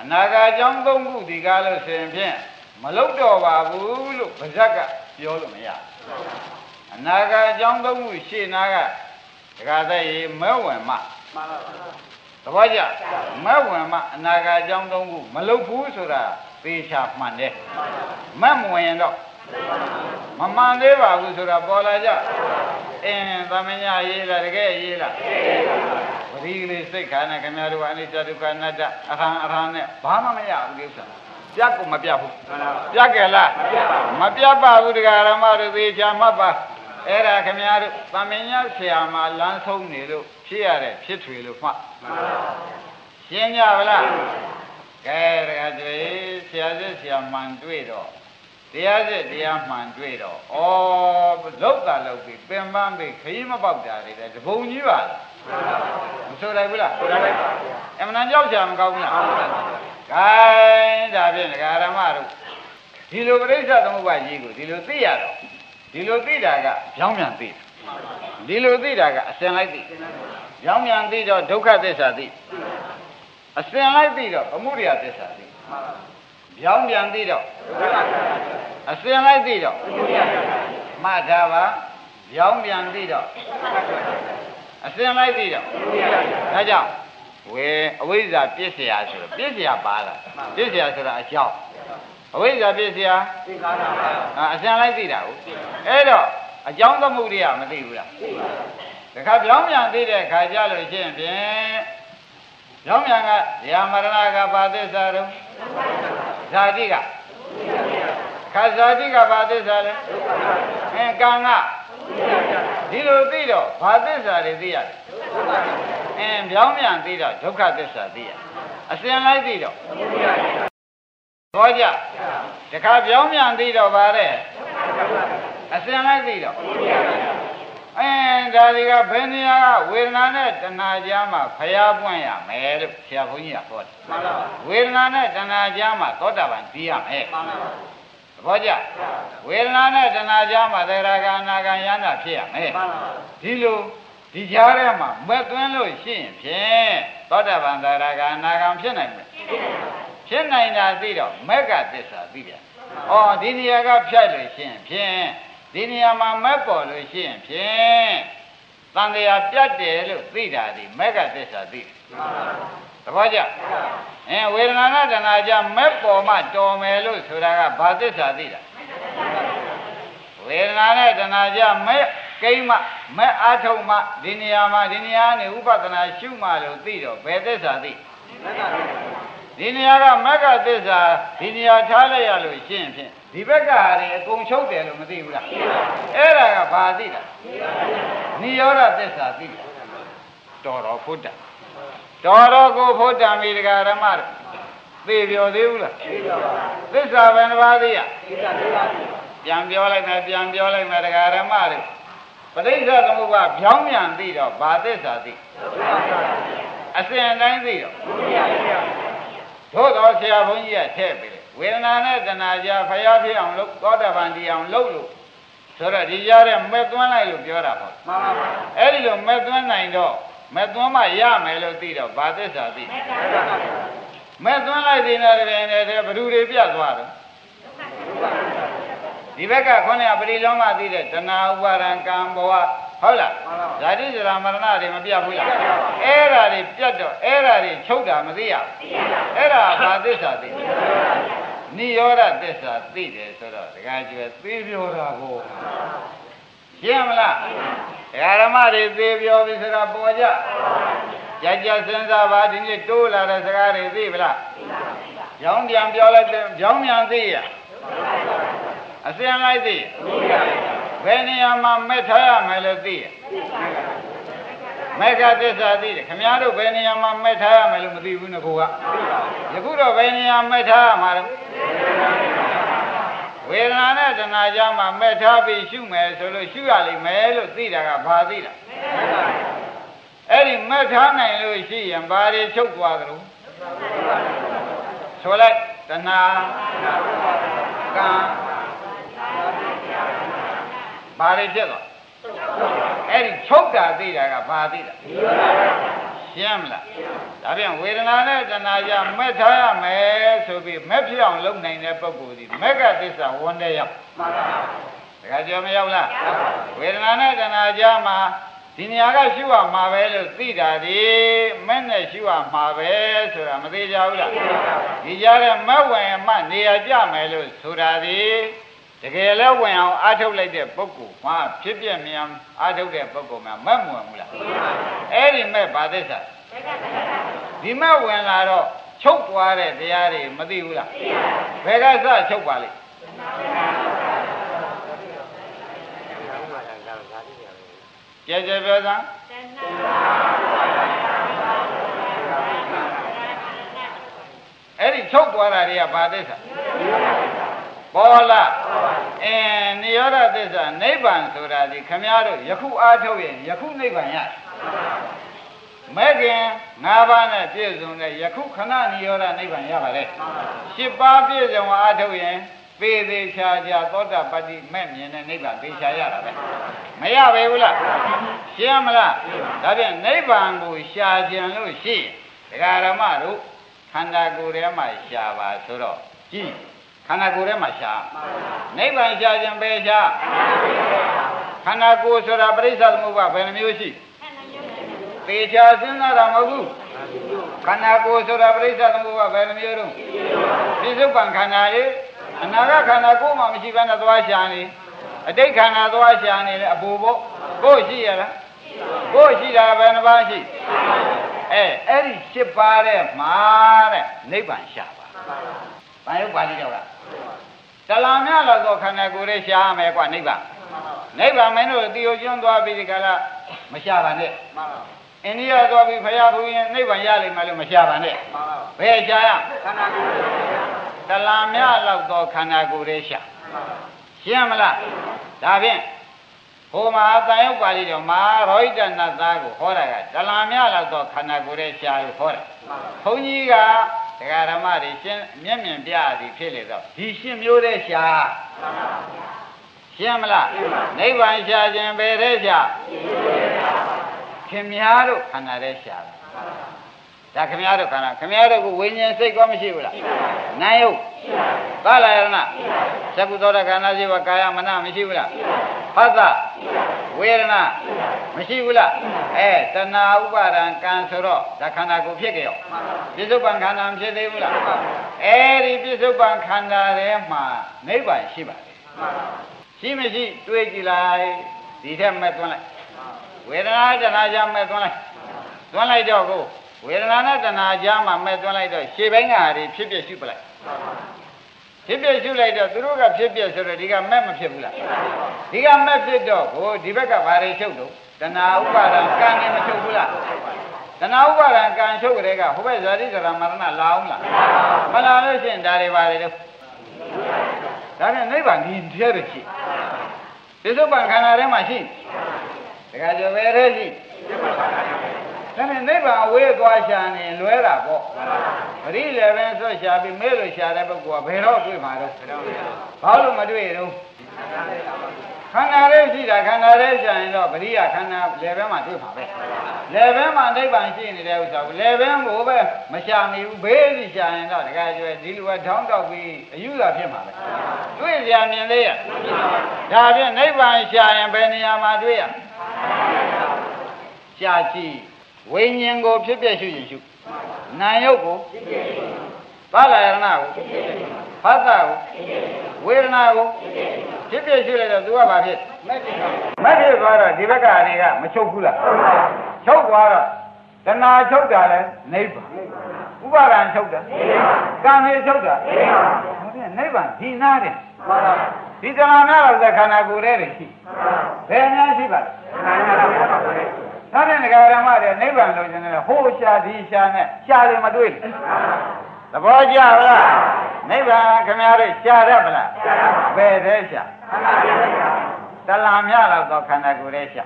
အနာဂတ်အကြောင်းသုံးခုဒီကားလို့ဆိုရင်ဖြင့်မလုတ်တော့ပါဘူးလို့ဗဇက်ကပြောလို့မရဘူးအနာဂတ်အကြောင်းသုံးခုရှေ့နာကဒကာသက်ရေမဲဝင်မှမှန်ပါပါသဘောကျမဲဝင်မှအနာဂတ်အကြောင်းသုံးခုမလုတ်ဘူးဆိုတာသေချာမှန်တယ်မက်မဝင်ရင်တော့ မမှန်သေးပါဘူးဆိုတာပေါ်လာကြအင်းသမညာရေးလားတကယ်ရေးလားဗတိကလေးစိတ်ခါနဲ့ခင်ဗျားတို့ကအနိစ္စဒုက္ခအနတ္တအဟံအဟံနဲ့ဘာမှမရဘူးဒီဥစ္စာပြတ်ကိုမပြတ်ဘူးပြတ်ကြလားမပြတ်ပါဘူးတရားဓမ္မတို့သေချာမှတ်ပါအဲ့ဒါခင်ဗျားတို့သမင်ညဆရာမှာလမ်းဆုံးနေလို့ဖြစ်ရတဲ့ဖြစ်ထွေလို့မှတ်ရှင်းကြပါလားကဲတခါကျွေးဆရာစစ်ဆရာမှန်တွေ့တော့ တရားစစ်တရားမှန်တွေ့တော့ဩလောက်တာလောက်ပြီပင်ပန်းပြီခရီးမပေါက်တာတွေလည်းတပုံကြီးပါလားမဆိုနိုင်ဘူးလားဆိုနိုင်ပါဘူးအမှန်တန်ကြောက်ကြမကောင်းဘူးလားဟုတ်ပါဘူး gain ဒါဖြင့်ဒကာရမတို့ဒီလိုပြိဿသမုပ္ပါကြီးကိုဒီလိုသိရတော့ဒီလိုသိတာကကြောင်းမြန်သိဒီလိုသိတာကအစင်လိုက်သိကြောင်းမြန်သိတော့ဒုက္ခသစ္စာသိအစင်လိုက်သိတော့ဗမှုရိယသစ္စာသိ ကြောင်းမြန်သိတော့အစင်လိုက်သိတော့မှတ်ထားပါကြောင်းမြန်သိတော့အစင်လိုက်သိတော့ဒါကြောင့်ဝေအဝိဇ္ဇာပြည့်စရာဆိုတော့ပြည့်စရာပါလားပြည့်စရာဆိုတာအကြောင်းအဝိဇ္ဇာပြည့်စရာအာအစံလိုက်သိတာဟုတ်အဲ့တော့အကြောင်းသမှုတွေကမသိဘူးလားတခါပြောင်းပြန်သိတဲ့ခါကြလို့ရှိရင်ဖြင့်ပြောင်းပြန်ကဇာမရဏကဘာသစ္စာတော့ ဇာတိကခါဇာတိကဘာသစ္စာလဲအဲကံကဒီလိုသိတော့ဘာသစ္စာတွေသိရတယ်အင်းပြောင်းပြန်သိတော့ဒုက္ခသစ္စာသိရအစဉ်လိုက်သိတော့ဘောကြတခါပြောင်းပြန်သိတော့ဗါတဲ့အစဉ်လိုက်သိတော့ အင်းဒါတွေကဘယ်နေရာကဝေဒနာနဲ့တဏှာကြားမှာဖျားပွင့်ရမယ်လို့ဆရာဘုန်းကြီးကဟောတယ်မှန်ပါပါဝေဒနာနဲ့တဏှာကြားမှာသောတာပန်ပြီးရမယ်မှန်ပါပါသဘောကျဝေဒနာနဲ့တဏှာကြားမှာသရဂာနာဂံယန္တာဖြစ်ရမယ်မှန်ပါပါဒီလိုဒီကြားထဲမှာမက်သွင်းလို့ရှိရင်ဖြင့်သောတာပန်သရဂာနာဂံဖြစ်နိုင်မယ်ဖြစ်နိုင်တာသိတော့မက်ကသစ္စာသိပြန်ဩဒီနေရာကဖြတ်လို့ရှိရင်ဖြင့် ဒီနေရာမှာမက်ပေါ်လို့ရှိရင်ဖြင့်တန်တရားပြတ်တယ်လို့သိတာဒီမက်ကသစ္စာသိတယ်သဘောကျအဲဝေဒနာနဲ့တဏှာကြမက်ပေါ်မှတော်မယ်လို့ဆိုတာကဘာသစ္စာသိတာဝေဒနာနဲ့တဏှာကြမက်ကိမ့်မှမဲ့အားထုတ်မှဒီနေရာမှာဒီနေရာနဲ့ဥပဒနာရှုမှလို့သိတော့ဘယ်သစ္စာသိ ဒီနေရာကမက္ကသစ္စာဒီနေရာထားလိုက်ရလို့ရှင်းဖြင့်ဒီဘက်ကဟာတွေအကုန်ချုပ်တယ်လို့မသိဘူးလားအဲ့ဒါကဘာသိတာနိရောဓသစ္စာသိတာတော်တော်ဖုဒ္ဓတော်တော်ကိုဖုဒ္ဓမိဒကာဓမ္မတို့သိပြောသေးဘူးလားသစ္စာဘယ်နှပါးသိရပြန်ပြောလိုက်မယ်ပြန်ပြောလိုက်မယ်ဒကာဓမ္မတို့ပဋိစ္စသမုပ္ပါဖြောင်းမြန်သိတော့ဘာသစ္စာသိအစဉ်တိုင်းသိတော့ သို့တော်ဆရာဘုန်းကြီးကထည့်ပေးတယ်ဝေဒနာနဲ့တဏှာကြဖျားဖြစ်အောင်လုပ်သောတာပန်တရားအောင်လုပ်လို့ဆိုတော့ဒီကြားထဲမဲ့သွန်းလိုက်လို့ပြောတာပေါ့မှန်ပါပါအဲ့ဒီလိုမဲ့သွန်းနိုင်တော့မဲ့သွန်းမှရမယ်လို့သိတော့ဘာသစ္စာသိမဲ့သွန်းလိုက်တဲ့နေရာတွေနဲ့ဘ누구တွေပြတ်သွားတော့ ဒီဘက်ကခေါင်းကပရိလောမသိတဲ့တဏှာဥပါဒံကံဘဝဟုတ်လားဇာတိဇရာမရဏတွေမပြတ်ဘူးလားအဲ့ဓာတွေပြတ်တော့အဲ့ဓာတွေချုပ်တာမသိရဘူးအဲ့ဒါဘာသစ္စာသိနိရောဓသစ္စာသိတယ်ဆိုတော့ဒကာကျွယ်သိပြောတာကိုရှင်းမလားဒကာဓမ္မတွေသိပြောပြီဆိုတာပေါ်ကြကြကြစဉ်းစားပါဒီနေ့တိုးလာတဲ့စကားတွေသိပလားကြောင်းပြန်ပြောလိုက်တယ်ကြောင်းမြန်သိရ အစင်လိုက်သိဘယ်နေရာမှာမဲ့ထားရမယ်လို့သိရမေဃသစ္စာသိတယ်ခမည်းတော်ဘယ်နေရာမှာမဲ့ထားရမယ်လို့မသိဘူးငကိုကယခုတော့ဘယ်နေရာမဲ့ထားရမှာလဲဝေဒနာနဲ့တဏှာကြားမှာမဲ့ထားပြီးရှုမယ်ဆိုလို့ရှုရလိမ့်မယ်လို့သိတာကဘာသိတာအဲ့ဒီမဲ့ထားနိုင်လို့ရှိရင်ဘာတွေချုပ်သွားသလဲဆိုလိုက်တဏှာကံ ဘာတွေဖြစ်သွားအဲ့ဒီချုပ်တာသိတာကဘာသိတာရှင်းမလားဒါပြန်ဝေဒနာနဲ့တဏှာကြမဲ့ထားရမယ်ဆိုပြီးမဲ့ဖြစ်အောင်လုပ်နိုင်တဲ့ပုဂ္ဂိုလ်ဒီမက်ကသစ္စာဝန်တဲ့ရောက်မှန်ပါပါဒါကကြောမရောက်လားဝေဒနာနဲ့တဏှာကြမှာဒီနေရာကရှုရမှာပဲလို့သိတာဒီမဲ့နဲ့ရှုရမှာပဲဆိုတာမသေးကြဘူးလားဒီကြားထဲမဲ့ဝင်မှနေရာကြမယ်လို့ဆိုတာဒီ တကယ်လဲဝင်အောင်အားထုတ်လိုက်တဲ့ပုဂ္ဂိုလ်မှာဖြစ်ပြမြန်အားထုတ်တဲ့ပုဂ္ဂိုလ်မှာမက်မဝင်ဘူးလားအဲ့ဒီမဲ့ဘာသစ္စာဒီမဲ့ဝင်လာတော့ချုပ်သွားတဲ့တရားတွေမသိဘူးလားဘယ်ကစချုပ်ပါလိမ့်ကြဲကြဲပြောစမ်းအဲ့ဒီချုပ်သွားတာတွေကဘာသစ္စာ ပေါ်လာအင်းနိရောဓသစ္စာနိဗ္ဗာန်ဆိုတာဒီခမည်းတော်ယခုအားထုတ်ရင်ယခုနိဗ္ဗာန်ရမဲ့ခင်၅ပါးနဲ့ပြည့်စုံတဲ့ယခုခဏနိရောဓနိဗ္ဗာန်ရပါလေ၈ပါးပြည့်စုံအားထုတ်ရင်ပေသေးချာချာသောတာပတ္တိမဲ့မြင်တဲ့နိဗ္ဗာန်သေချာရတာပဲမရပဲဘူးလားရှင်းမလားဒါဖြင့်နိဗ္ဗာန်ကိုရှာကြံလို့ရှိရင်ဒကာရမတို့ခန္ဓာကိုယ်ထဲမှာရှာပါဆိုတော့ကြည့် ခန္ဓာကိုယ်ထဲမှာရှာနိဗ္ဗာန်ရှာခြင်းပဲရှာခန္ဓာကိုယ်ဆိုတာပရိစ္ဆေသမုပ္ပါဘယ်နှမျိုးရှိသေချာစဉ်းစားတာမဟုတ်ဘူးခန္ဓာကိုယ်ဆိုတာပရိစ္ဆေသမုပ္ပါဘယ်နှမျိုးတုန်းပြစ္ဆုတ်ပံခန္ဓာလေအနာဂတ်ခန္ဓာကိုယ်မှမရှိဘဲနဲ့သွားရှာနေအတိတ်ခန္ဓာသွားရှာနေလေအပူပေါ့ကိုယ်ရှိရလားကိုယ်ရှိတာဘယ်နှပါးရှိအဲအဲ့ဒီ၈ပါးတဲ့မှာတဲ့နိဗ္ဗာန်ရှာပါ ဘာယုတ်ပါဠိတော့လားတလာမြလောက်တော့ခန္ဓာကိုယ်ရဲ့ရှားမယ်ကွာနိဗ္ဗာန်နိဗ္ဗာန်မင်းတို့တီယိုကျွန်းသွားပြီးဒီကလာမရှာပါနဲ့အိန္ဒိယသွားပြီးဖရာဘုရင်နိဗ္ဗာန်ရလိမ့်မယ်လို့မရှာပါနဲ့ဘယ်ရှားရခန္ဓာကိုယ်တလာမြလောက်တော့ခန္ဓာကိုယ်ရဲ့ရှားရှင်းမလားဒါဖြင့်ဟိုမှာတန်ရုပ်ပါဠိတော်မှာရောဟိတနတ်သားကိုဟောတာကတလာမြလောက်တော့ခန္ဓာကိုယ်ရဲ့ရှားကိုဟောတာဘုန်းကြီးက တရားဓမ္မတွေရှင်းမျက်မြင်ပြသည်ဖြစ်လေတော့ဒီရှင်းမျိုးတဲ့ရှားရှင်းမလားနိဗ္ဗာန်ရှားခြင်းပဲတဲ့ရှားခင်များတို့ခန္ဓာတဲ့ရှား ဒါခင်များတို့ခန္ဓာခင်များတို့ကဝိညာဉ်စိတ်ကောမရှိဘူးလားနာယုတ်ပါလာယရဏသကုသောတခန္ဓာရှိဘကာယမနမရှိဘူးလားဖသဝေဒနာမရှိဘူးလားအဲတဏှာဥပါဒံကံဆိုတော့ဒါခန္ဓာကိုဖြစ်ကြရောပြစ္ဆုတ်ပံခန္ဓာမဖြစ်သေးဘူးလားအဲဒီပြစ္ဆုတ်ပံခန္ဓာထဲမှာနိဗ္ဗာန်ရှိပါတယ်ရှိမရှိတွေးကြည့်လိုက်ဒီထက်မဲ့သွန်းလိုက်ဝေဒနာတဏှာကြောင့်မဲ့သွန်းလိုက်သွန်းလိုက်တော့ကို ဝေဒနာနဲ့တဏှာကြားမှာမဲ့သွန်းလိုက်တော့ရှေ့ဘင်းကဟာတွေဖြစ်ဖြစ်ရှုပလိုက်ဖြစ်ဖြစ်ရှုလိုက်တော့သူတို့ကဖြစ်ဖြစ်ဆိုတော့ဒီကမဲ့မဖြစ်ဘူးလားဒီကမဲ့ဖြစ်တော့ဟိုဒီဘက်ကဘာတွေချုပ်တော့တဏှာဥပါဒံကံနဲ့မချုပ်ဘူးလားတဏှာဥပါဒံကံချုပ်ကြတဲ့ကဟိုဘက်ဇာတိဇရာမရဏလာအောင်လားမလာလို့ရှိရင်ဒါတွေပါလေတော့ဒါနဲ့နိဗ္ဗာန်ဒီထဲရရှိပြစ္ဆုတ်ပံခန္ဓာထဲမှာရှိတခါကျော်ပဲထဲရှိ ဒါနဲ့နိဗ္ဗာန်အဝေးသွားရှာနေလွဲတာပေါ့ပရိလည်းပဲဆွရှာပြီးမဲလို့ရှာတဲ့ပုဂ္ဂိုလ်ကဘယ်တော့တွေ့မှာတော့ဘာလို့မတွေ့တော့ခန္ဓာလေးရှိတာခန္ဓာလေးရှာရင်တော့ပရိယခန္ဓာလည်းပဲမှတွေ့မှာပဲလည်းပဲမှနိဗ္ဗာန်ရှိနေတဲ့ဥစ္စာကိုလည်းပဲကိုပဲမရှာမိဘူးဘေးစီရှာရင်တော့တခါကျွဲဒီလိုကထောင်းတောက်ပြီးအယူသာဖြစ်မှာပဲတွေ့ကြမြင်သေးရဒါဖြင့်နိဗ္ဗာန်ရှာရင်ဘယ်နေရာမှာတွေ့ရရှာကြည့် ဝိညာဉ်ကိုဖြစ်ပြရှုရင်ရှုနာယုတ်ကိုဖြစ်ပြရှုပါလာယရဏကိုဖြစ်ပြရှုဖတ်တာကိုဝေဒနာကိုဖြစ်ပြရှုလိုက်တော့သူကဘာဖြစ်မက်ဖြစ်မက်ဖြစ်သွားတော့ဒီဘက်ကတွေကမချုပ်ဘူးလားချုပ်သွားတော့တဏှာချုပ်တာလဲနိဗ္ဗာန်ဥပါဒံချုပ်တာကံလေးချုပ်တာဟုတ်တယ်နိဗ္ဗာန်ဒီနာတယ်ဒီတဏှာများတော့ခန္ဓာကိုယ်ရဲ့ရှိဘယ်များရှိပါလဲသာတဲ့ ငဃာရမတဲ့နိဗ္ဗာန်လို့ရှင်တယ်ဟိုးရှာဒီရှာနဲ့ရှာတယ်မတွေ့ဘူးသဘောကျလားနိဗ္ဗာန်ခင်ဗျားတို့ရှာရမလားဘယ်သေးရှာတလာမြလောက်သောခန္ဓာကိုယ်ရဲ့ရှာ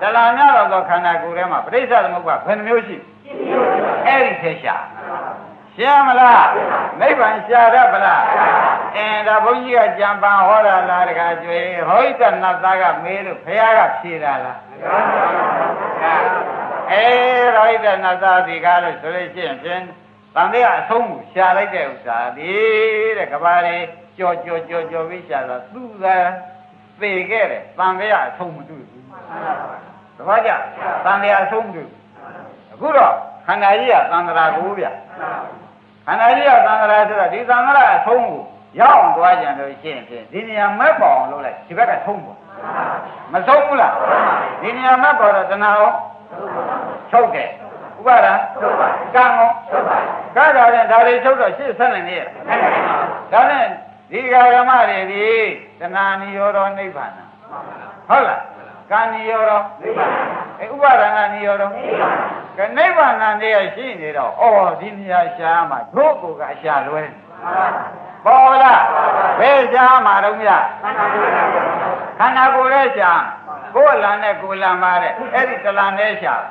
တလာမြလောက်သောခန္ဓာကိုယ်ထဲမှာပရိစ္ဆေသမုပ္ပါဘယ်နှမျိုးရှိအဲ့ဒီသေးရှာရှာမလားနိဗ္ဗာန်ရှာရမလားအင်းဒါဘုန်းကြီးကကြံပန်ဟောတာလားတခါကျွေဟောိတနတ်သားကမေးလို့ဘုရားကဖြေတာလား အဲရောဟိတနတ်သားဒီကားလို့ဆိုလို့ရှိရင်ဖြင့်တန်တဲ့အဆုံးကိုရှာလိုက်တဲ့ဥစ္စာဒီတဲ့ကဘာတွေကြော်ကြော်ကြော်ကြော်ပြီးရှာတာသူကသေခဲ့တယ်တန်တဲ့အဆုံးမတွေ့ဘူးတပည့်ကြတန်တဲ့အဆုံးမတွေ့အခုတော့ခန္ဓာကြီးကသံဃာကိုဗျခန္ဓာကြီးကသံဃာဆိုတော့ဒီသံဃာအဆုံးကိုရောက်အောင်သွားကြံလို့ရှိရင်ဖြင့်ဒီနေရာမက်ပေါအောင်လုပ်လိုက်ဒီဘက်ကထုံးပေါ့ မဆုံးဘူးလားဒီနေရာမက်ပေါ်တော့တဏှာရောချုပ်တယ်ဥပါဒံချုပ်ပါကံရောချုပ်ပါကဲတော့လည်းဒါတွေချုပ်တော့ရှေ့ဆက်နေနေရဒါနဲ့ဒီဃာရမတွေဒီတဏှာနိရောဓနိဗ္ဗာန်ဟုတ်လားကံနိရောဓနိဗ္ဗာန်အဲဥပါဒံကနိရောဓနိဗ္ဗာန်ကနိဗ္ဗာန်နဲ့ရရှိနေတော့အော်ဒီနေရာရှားမှာတို့ကိုကအရှာလွဲပေါ် လားဘယ်ရှားမှာတော့မြခန္ဓာကိုယ်ရဲ့ရှားကိုယ်လန်နဲ့ကိုယ်လန်ပါတဲ့အဲ့ဒီတလန်နဲ့ရှား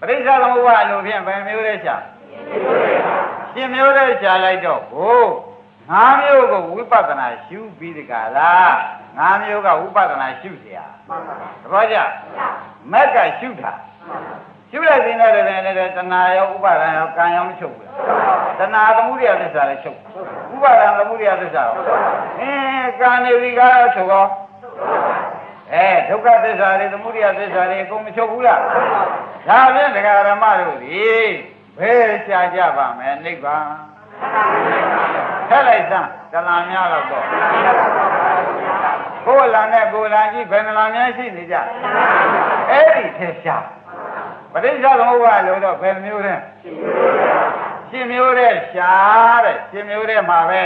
ပရိစ္ဆေသမုပ္ပါလို့ဖြင့်ဘယ်မျိုးလဲရှားရှင်မျိုးနဲ့ရှားလိုက်တော့ဘို့ငါးမျိုးကိုဝိပဿနာရှုပြီးဒီကလားငါးမျိုးကဝိပဿနာရှုเสียတပည့်ကြမက်ကရှုတာ ရှုလိုက်တဲ့နေရာတွေလည်းတဏှာရောဥပါဒံရောကံရောမချုပ်ဘူးတဏှာသမှုရိယသစ္စာလည်းချုပ်ဥပါဒံသမှုရိယသစ္စာရောအင်းကံနေပြီကားဆိုတော့အဲဒုက္ခသစ္စာတွေသမှုရိယသစ္စာတွေအကုန်မချုပ်ဘူးလားဒါဖြင့်ဒကာရမတို့ဒီဘယ်ရှားကြပါမယ်နိဗ္ဗာန်ထက်လိုက်စမ်းတလံများတော့တော့ကိုယ်လံနဲ့ကိုယ်လံကြီးဘယ်နှလံများရှိနေကြအဲ့ဒီထက်ရှား ပဋိစ္စသမုပ္ပါလို့တော့ဘယ်မျိုးလဲရှင်မျိုးတဲ့ရှားတဲ့ရှင်မျိုးတဲ့မှာပဲ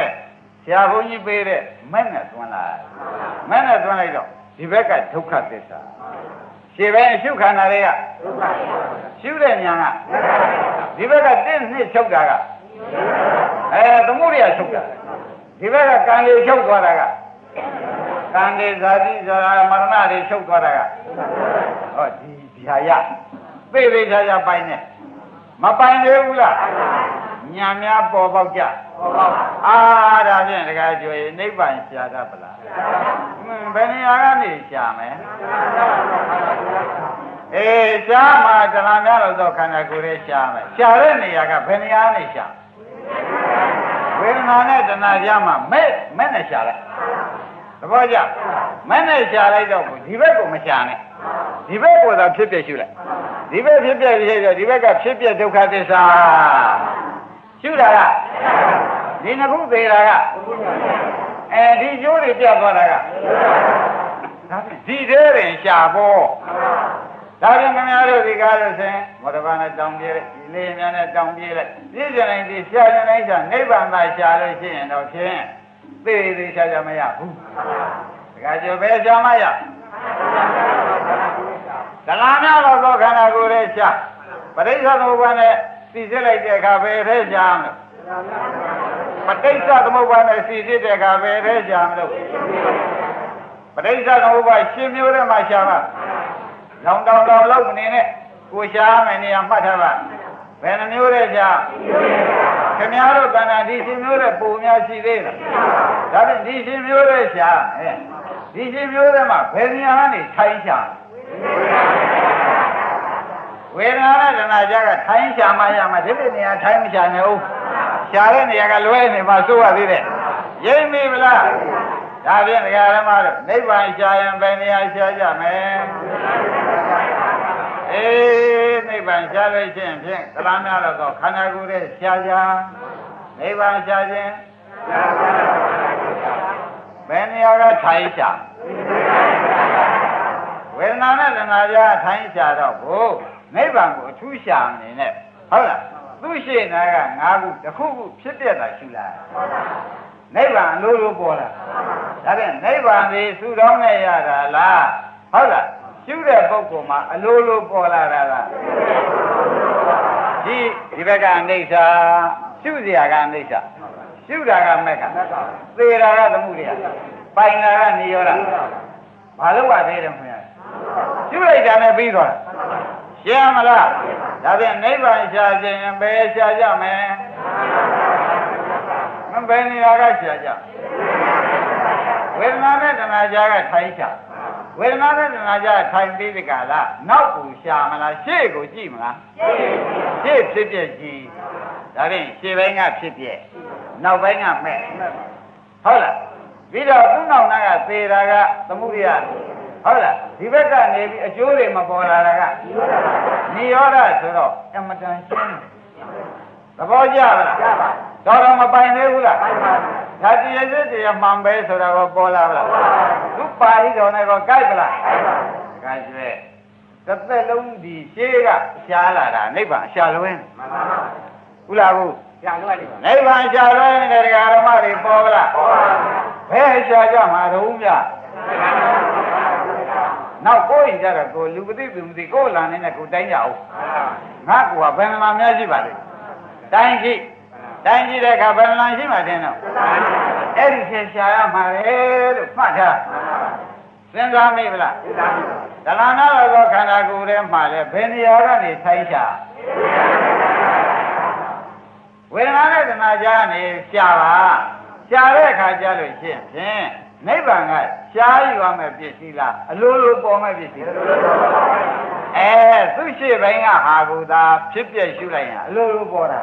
ဆရာဘုန်းကြီးပေးတဲ့မဲ့နဲ့သွန်းလိုက်မဲ့နဲ့သွန်းလိုက်တော့ဒီဘက်ကဒုက္ခသစ္စာရှင်ပဲအရှုခန္ဓာတွေကရှုတဲ့ညာကဒီဘက်ကတင်းနှစ်ချုပ်တာကအဲသမုဒိယချုပ်တာဒီဘက်ကကံလေးချုပ်သွားတာကကံလေးဇာတိဇာမရဏတွေချုပ်သွားတာကဟောဒီဒီဟာရ သိသိချာချာပိုင်နေမပိုင်သေးဘူးလားညာများပေါ်ပေါက်ကြပေါ်ပေါက်အာဒါဖြင့်တခါကြွေနိဗ္ဗာန်ရှာတတ်ပလားဘယ်နေရာကနေရှာမယ်အေးရှားမှာတလားများလို့တော့ခန္ဓာကိုယ်ရဲ့ရှားမယ်ရှာတဲ့နေရာကဘယ်နေရာနေရှာဝေဒနာနဲ့တဏှာကြားမှာမဲ့မဲ့နဲ့ရှာလိုက်သဘောကျမဲ့နဲ့ရှာလိုက်တော့ဒီဘက်ကိုမရှာနဲ့ ဒီဘက်ကိုသာဖြစ်ပြရှုလိုက်ဒီဘက်ဖြစ်ပြရှုတော့ဒီဘက်ကဖြစ်ပြဒုက္ခသစ္စာရှုတာကဒီနှစ်ခုသေးတာကအဲဒီကျိုးတွေပြတ်သွားတာကဒါဒီတဲ့ရင်ရှာဖို့ဒါပြန်ခင်ဗျားတို့ဒီကားလို့ဆိုရင်မော်ဒဘာနဲ့တောင်းပြေးလိုက်ဒီလေးများနဲ့တောင်းပြေးလိုက်ပြည့်စုံတိုင်းဒီရှာနေတိုင်းရှာနိဗ္ဗာန်သာရှာလို့ရှိရင်တော့ဖြင့်သိသေးရှာကြမရဘူးတခါကျပဲရှာမရ ဒလာများတော့သောခန္ဓာကိုယ်ရဲ့ရှာပရိစ္ဆေသမုပ္ပါနဲ့သိစစ်လိုက်တဲ့အခါပဲထဲရှာမလို့ပဋိစ္စသမုပ္ပါနဲ့သိစစ်တဲ့အခါပဲထဲရှာမလို့ပဋိစ္စသမုပ္ပါရှင်မျိုးထဲမှာရှာမှာလောင်တောင်တောင်လောက်မနေနဲ့ကိုရှားမယ်နေရာမှတ်ထားပါဘယ်နှမျိုးလဲရှားခင်ဗျားတို့ကဏ္ဍဒီရှင်မျိုးတဲ့ပုံများရှိသေးလားဒါဖြင့်ဒီရှင်မျိုးတဲ့ရှားအဲဒီရှင်မျိုးတဲ့မှာဘယ်နေရာကနေထိုင်းရှား ဝေဒနာနဲ့တဏှာကြကထိုင်းရှာမှရမှာဒီလိုနေရာထိုင်းမရှာနဲ့ဦးရှာတဲ့နေရာကလွဲနေမှာစိုးရသေးတယ်ရိပ်မိဗလားဒါဖြင့်ဒကာရမတို့နိဗ္ဗာန်ရှာရင်ဘယ်နေရာရှာကြမယ်အေးနိဗ္ဗာန်ရှာလို့ရှိရင်ဖြင့်ကလာများတော့ခန္ဓာကိုယ်ရဲ့ရှာကြနိဗ္ဗာန်ရှာခြင်းဘယ်နေရာကထိုင်းရှာ ဝေဒနာနဲ့သနာကြထိုင်းရှာတော့ဘုနိဗ္ဗာန်ကိုအထူးရှာနေနဲ့ဟုတ်လားသူရှိနာက၅ခုတစ်ခုခုဖြစ်ပြတာရှိလားနိဗ္ဗာန်အလိုလိုပေါ်လာဒါဖြင့်နိဗ္ဗာန်ဒီသုတော်နဲ့ရတာလားဟုတ်လားရှုတဲ့ပုဂ္ဂိုလ်မှာအလိုလိုပေါ်လာတာလားဒီဒီဘက်ကအနိစ္စရှုစရာကအနိစ္စရှုတာကမက်ကသေတာကသမှုရိယပိုင်တာကနေရောတာဘာလို့ပါသေးတယ်မင်းရှု လိုက်တာနဲ့ပြီးသွားရှင်းမလားဒါဖြင့်နိဗ္ဗာန်ရှာခြင်းဘယ်ရှာကြမယ်မဘယ်နေရာကရှာကြဝေဒနာနဲ့တဏှာကြားကထိုင်ချဝေဒနာနဲ့တဏှာကြားထိုင်ပြီးဒီကလားနောက်ကိုရှာမလားရှေ့ကိုကြည့်မလားရှေ့ဖြစ်ပြကြည့်ဒါဖြင့်ရှေ့ဘင်းကဖြစ်ပြနောက်ဘင်းကမဲ့ဟုတ်လားပြီးတော့သူ့နောက်နာကသေတာကသမှုရိယ ဟုတ်လားဒီဘက်ကနေပြီးအကျိုးတွေမပေါ်လာတာကနိရောဓဆိုတော့အမတန်ရှင်းသဘောကျလားကျပါတော်တော်မပိုင်သေးဘူးလားဒါတည်းစစ်တည်းမှန်ပဲဆိုတာကိုပေါ်လာလားသူပါဠိတော်နဲ့ကောကြိုက်ပလားကြိုက်ရွဲ့တစ်သက်လုံးဒီရှေးကရှားလာတာနိဗ္ဗာန်ရှာလွင်းဟုတ်လားဘူးရှာလွှဲနေပါနိဗ္ဗာန်ရှာလွင်းတဲ့တရားဓမ္မတွေပေါ်ကလားဘယ်ရှာကြမှာတုံးမြ နောက်ကိုယ်ရင်ကြတော့ကိုလူပတိသူမသိကိုယ်လာနေတဲ့ကိုတိုင်းကြအောင်ငါကဘယ်နှမများရှိပါလဲတိုင်းရှိတိုင်းရှိတဲ့အခါဘယ်နှမရှိမှတင်တော့အဲ့ဒီဖြေရှာရမှာလေလို့မှတ်ထားစဉ်းစားမိဗလားဒလနာတော်ခန္ဓာကိုယ်ထဲမှာလေဘယ်နေရာကနေထိုင်းရှာဝေဒနာနဲ့သနာကြားနေရှာပါရှာတဲ့အခါကျလို့ရှင်းဖြင့် နိဗ္ဗာန်ကရှားယူရမယ်ပစ္စည်းလားအလိုလိုပေါ်မဲ့ပစ္စည်းလားအဲသူရှိပိုင်းကဟာကူသာဖြစ်ပြရှုလိုက်ရင်အလိုလိုပေါ်တာ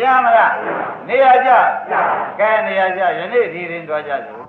ရမလားနေရာကြကဲနေရာကြယနေ့ဒီရင်သွားကြစို့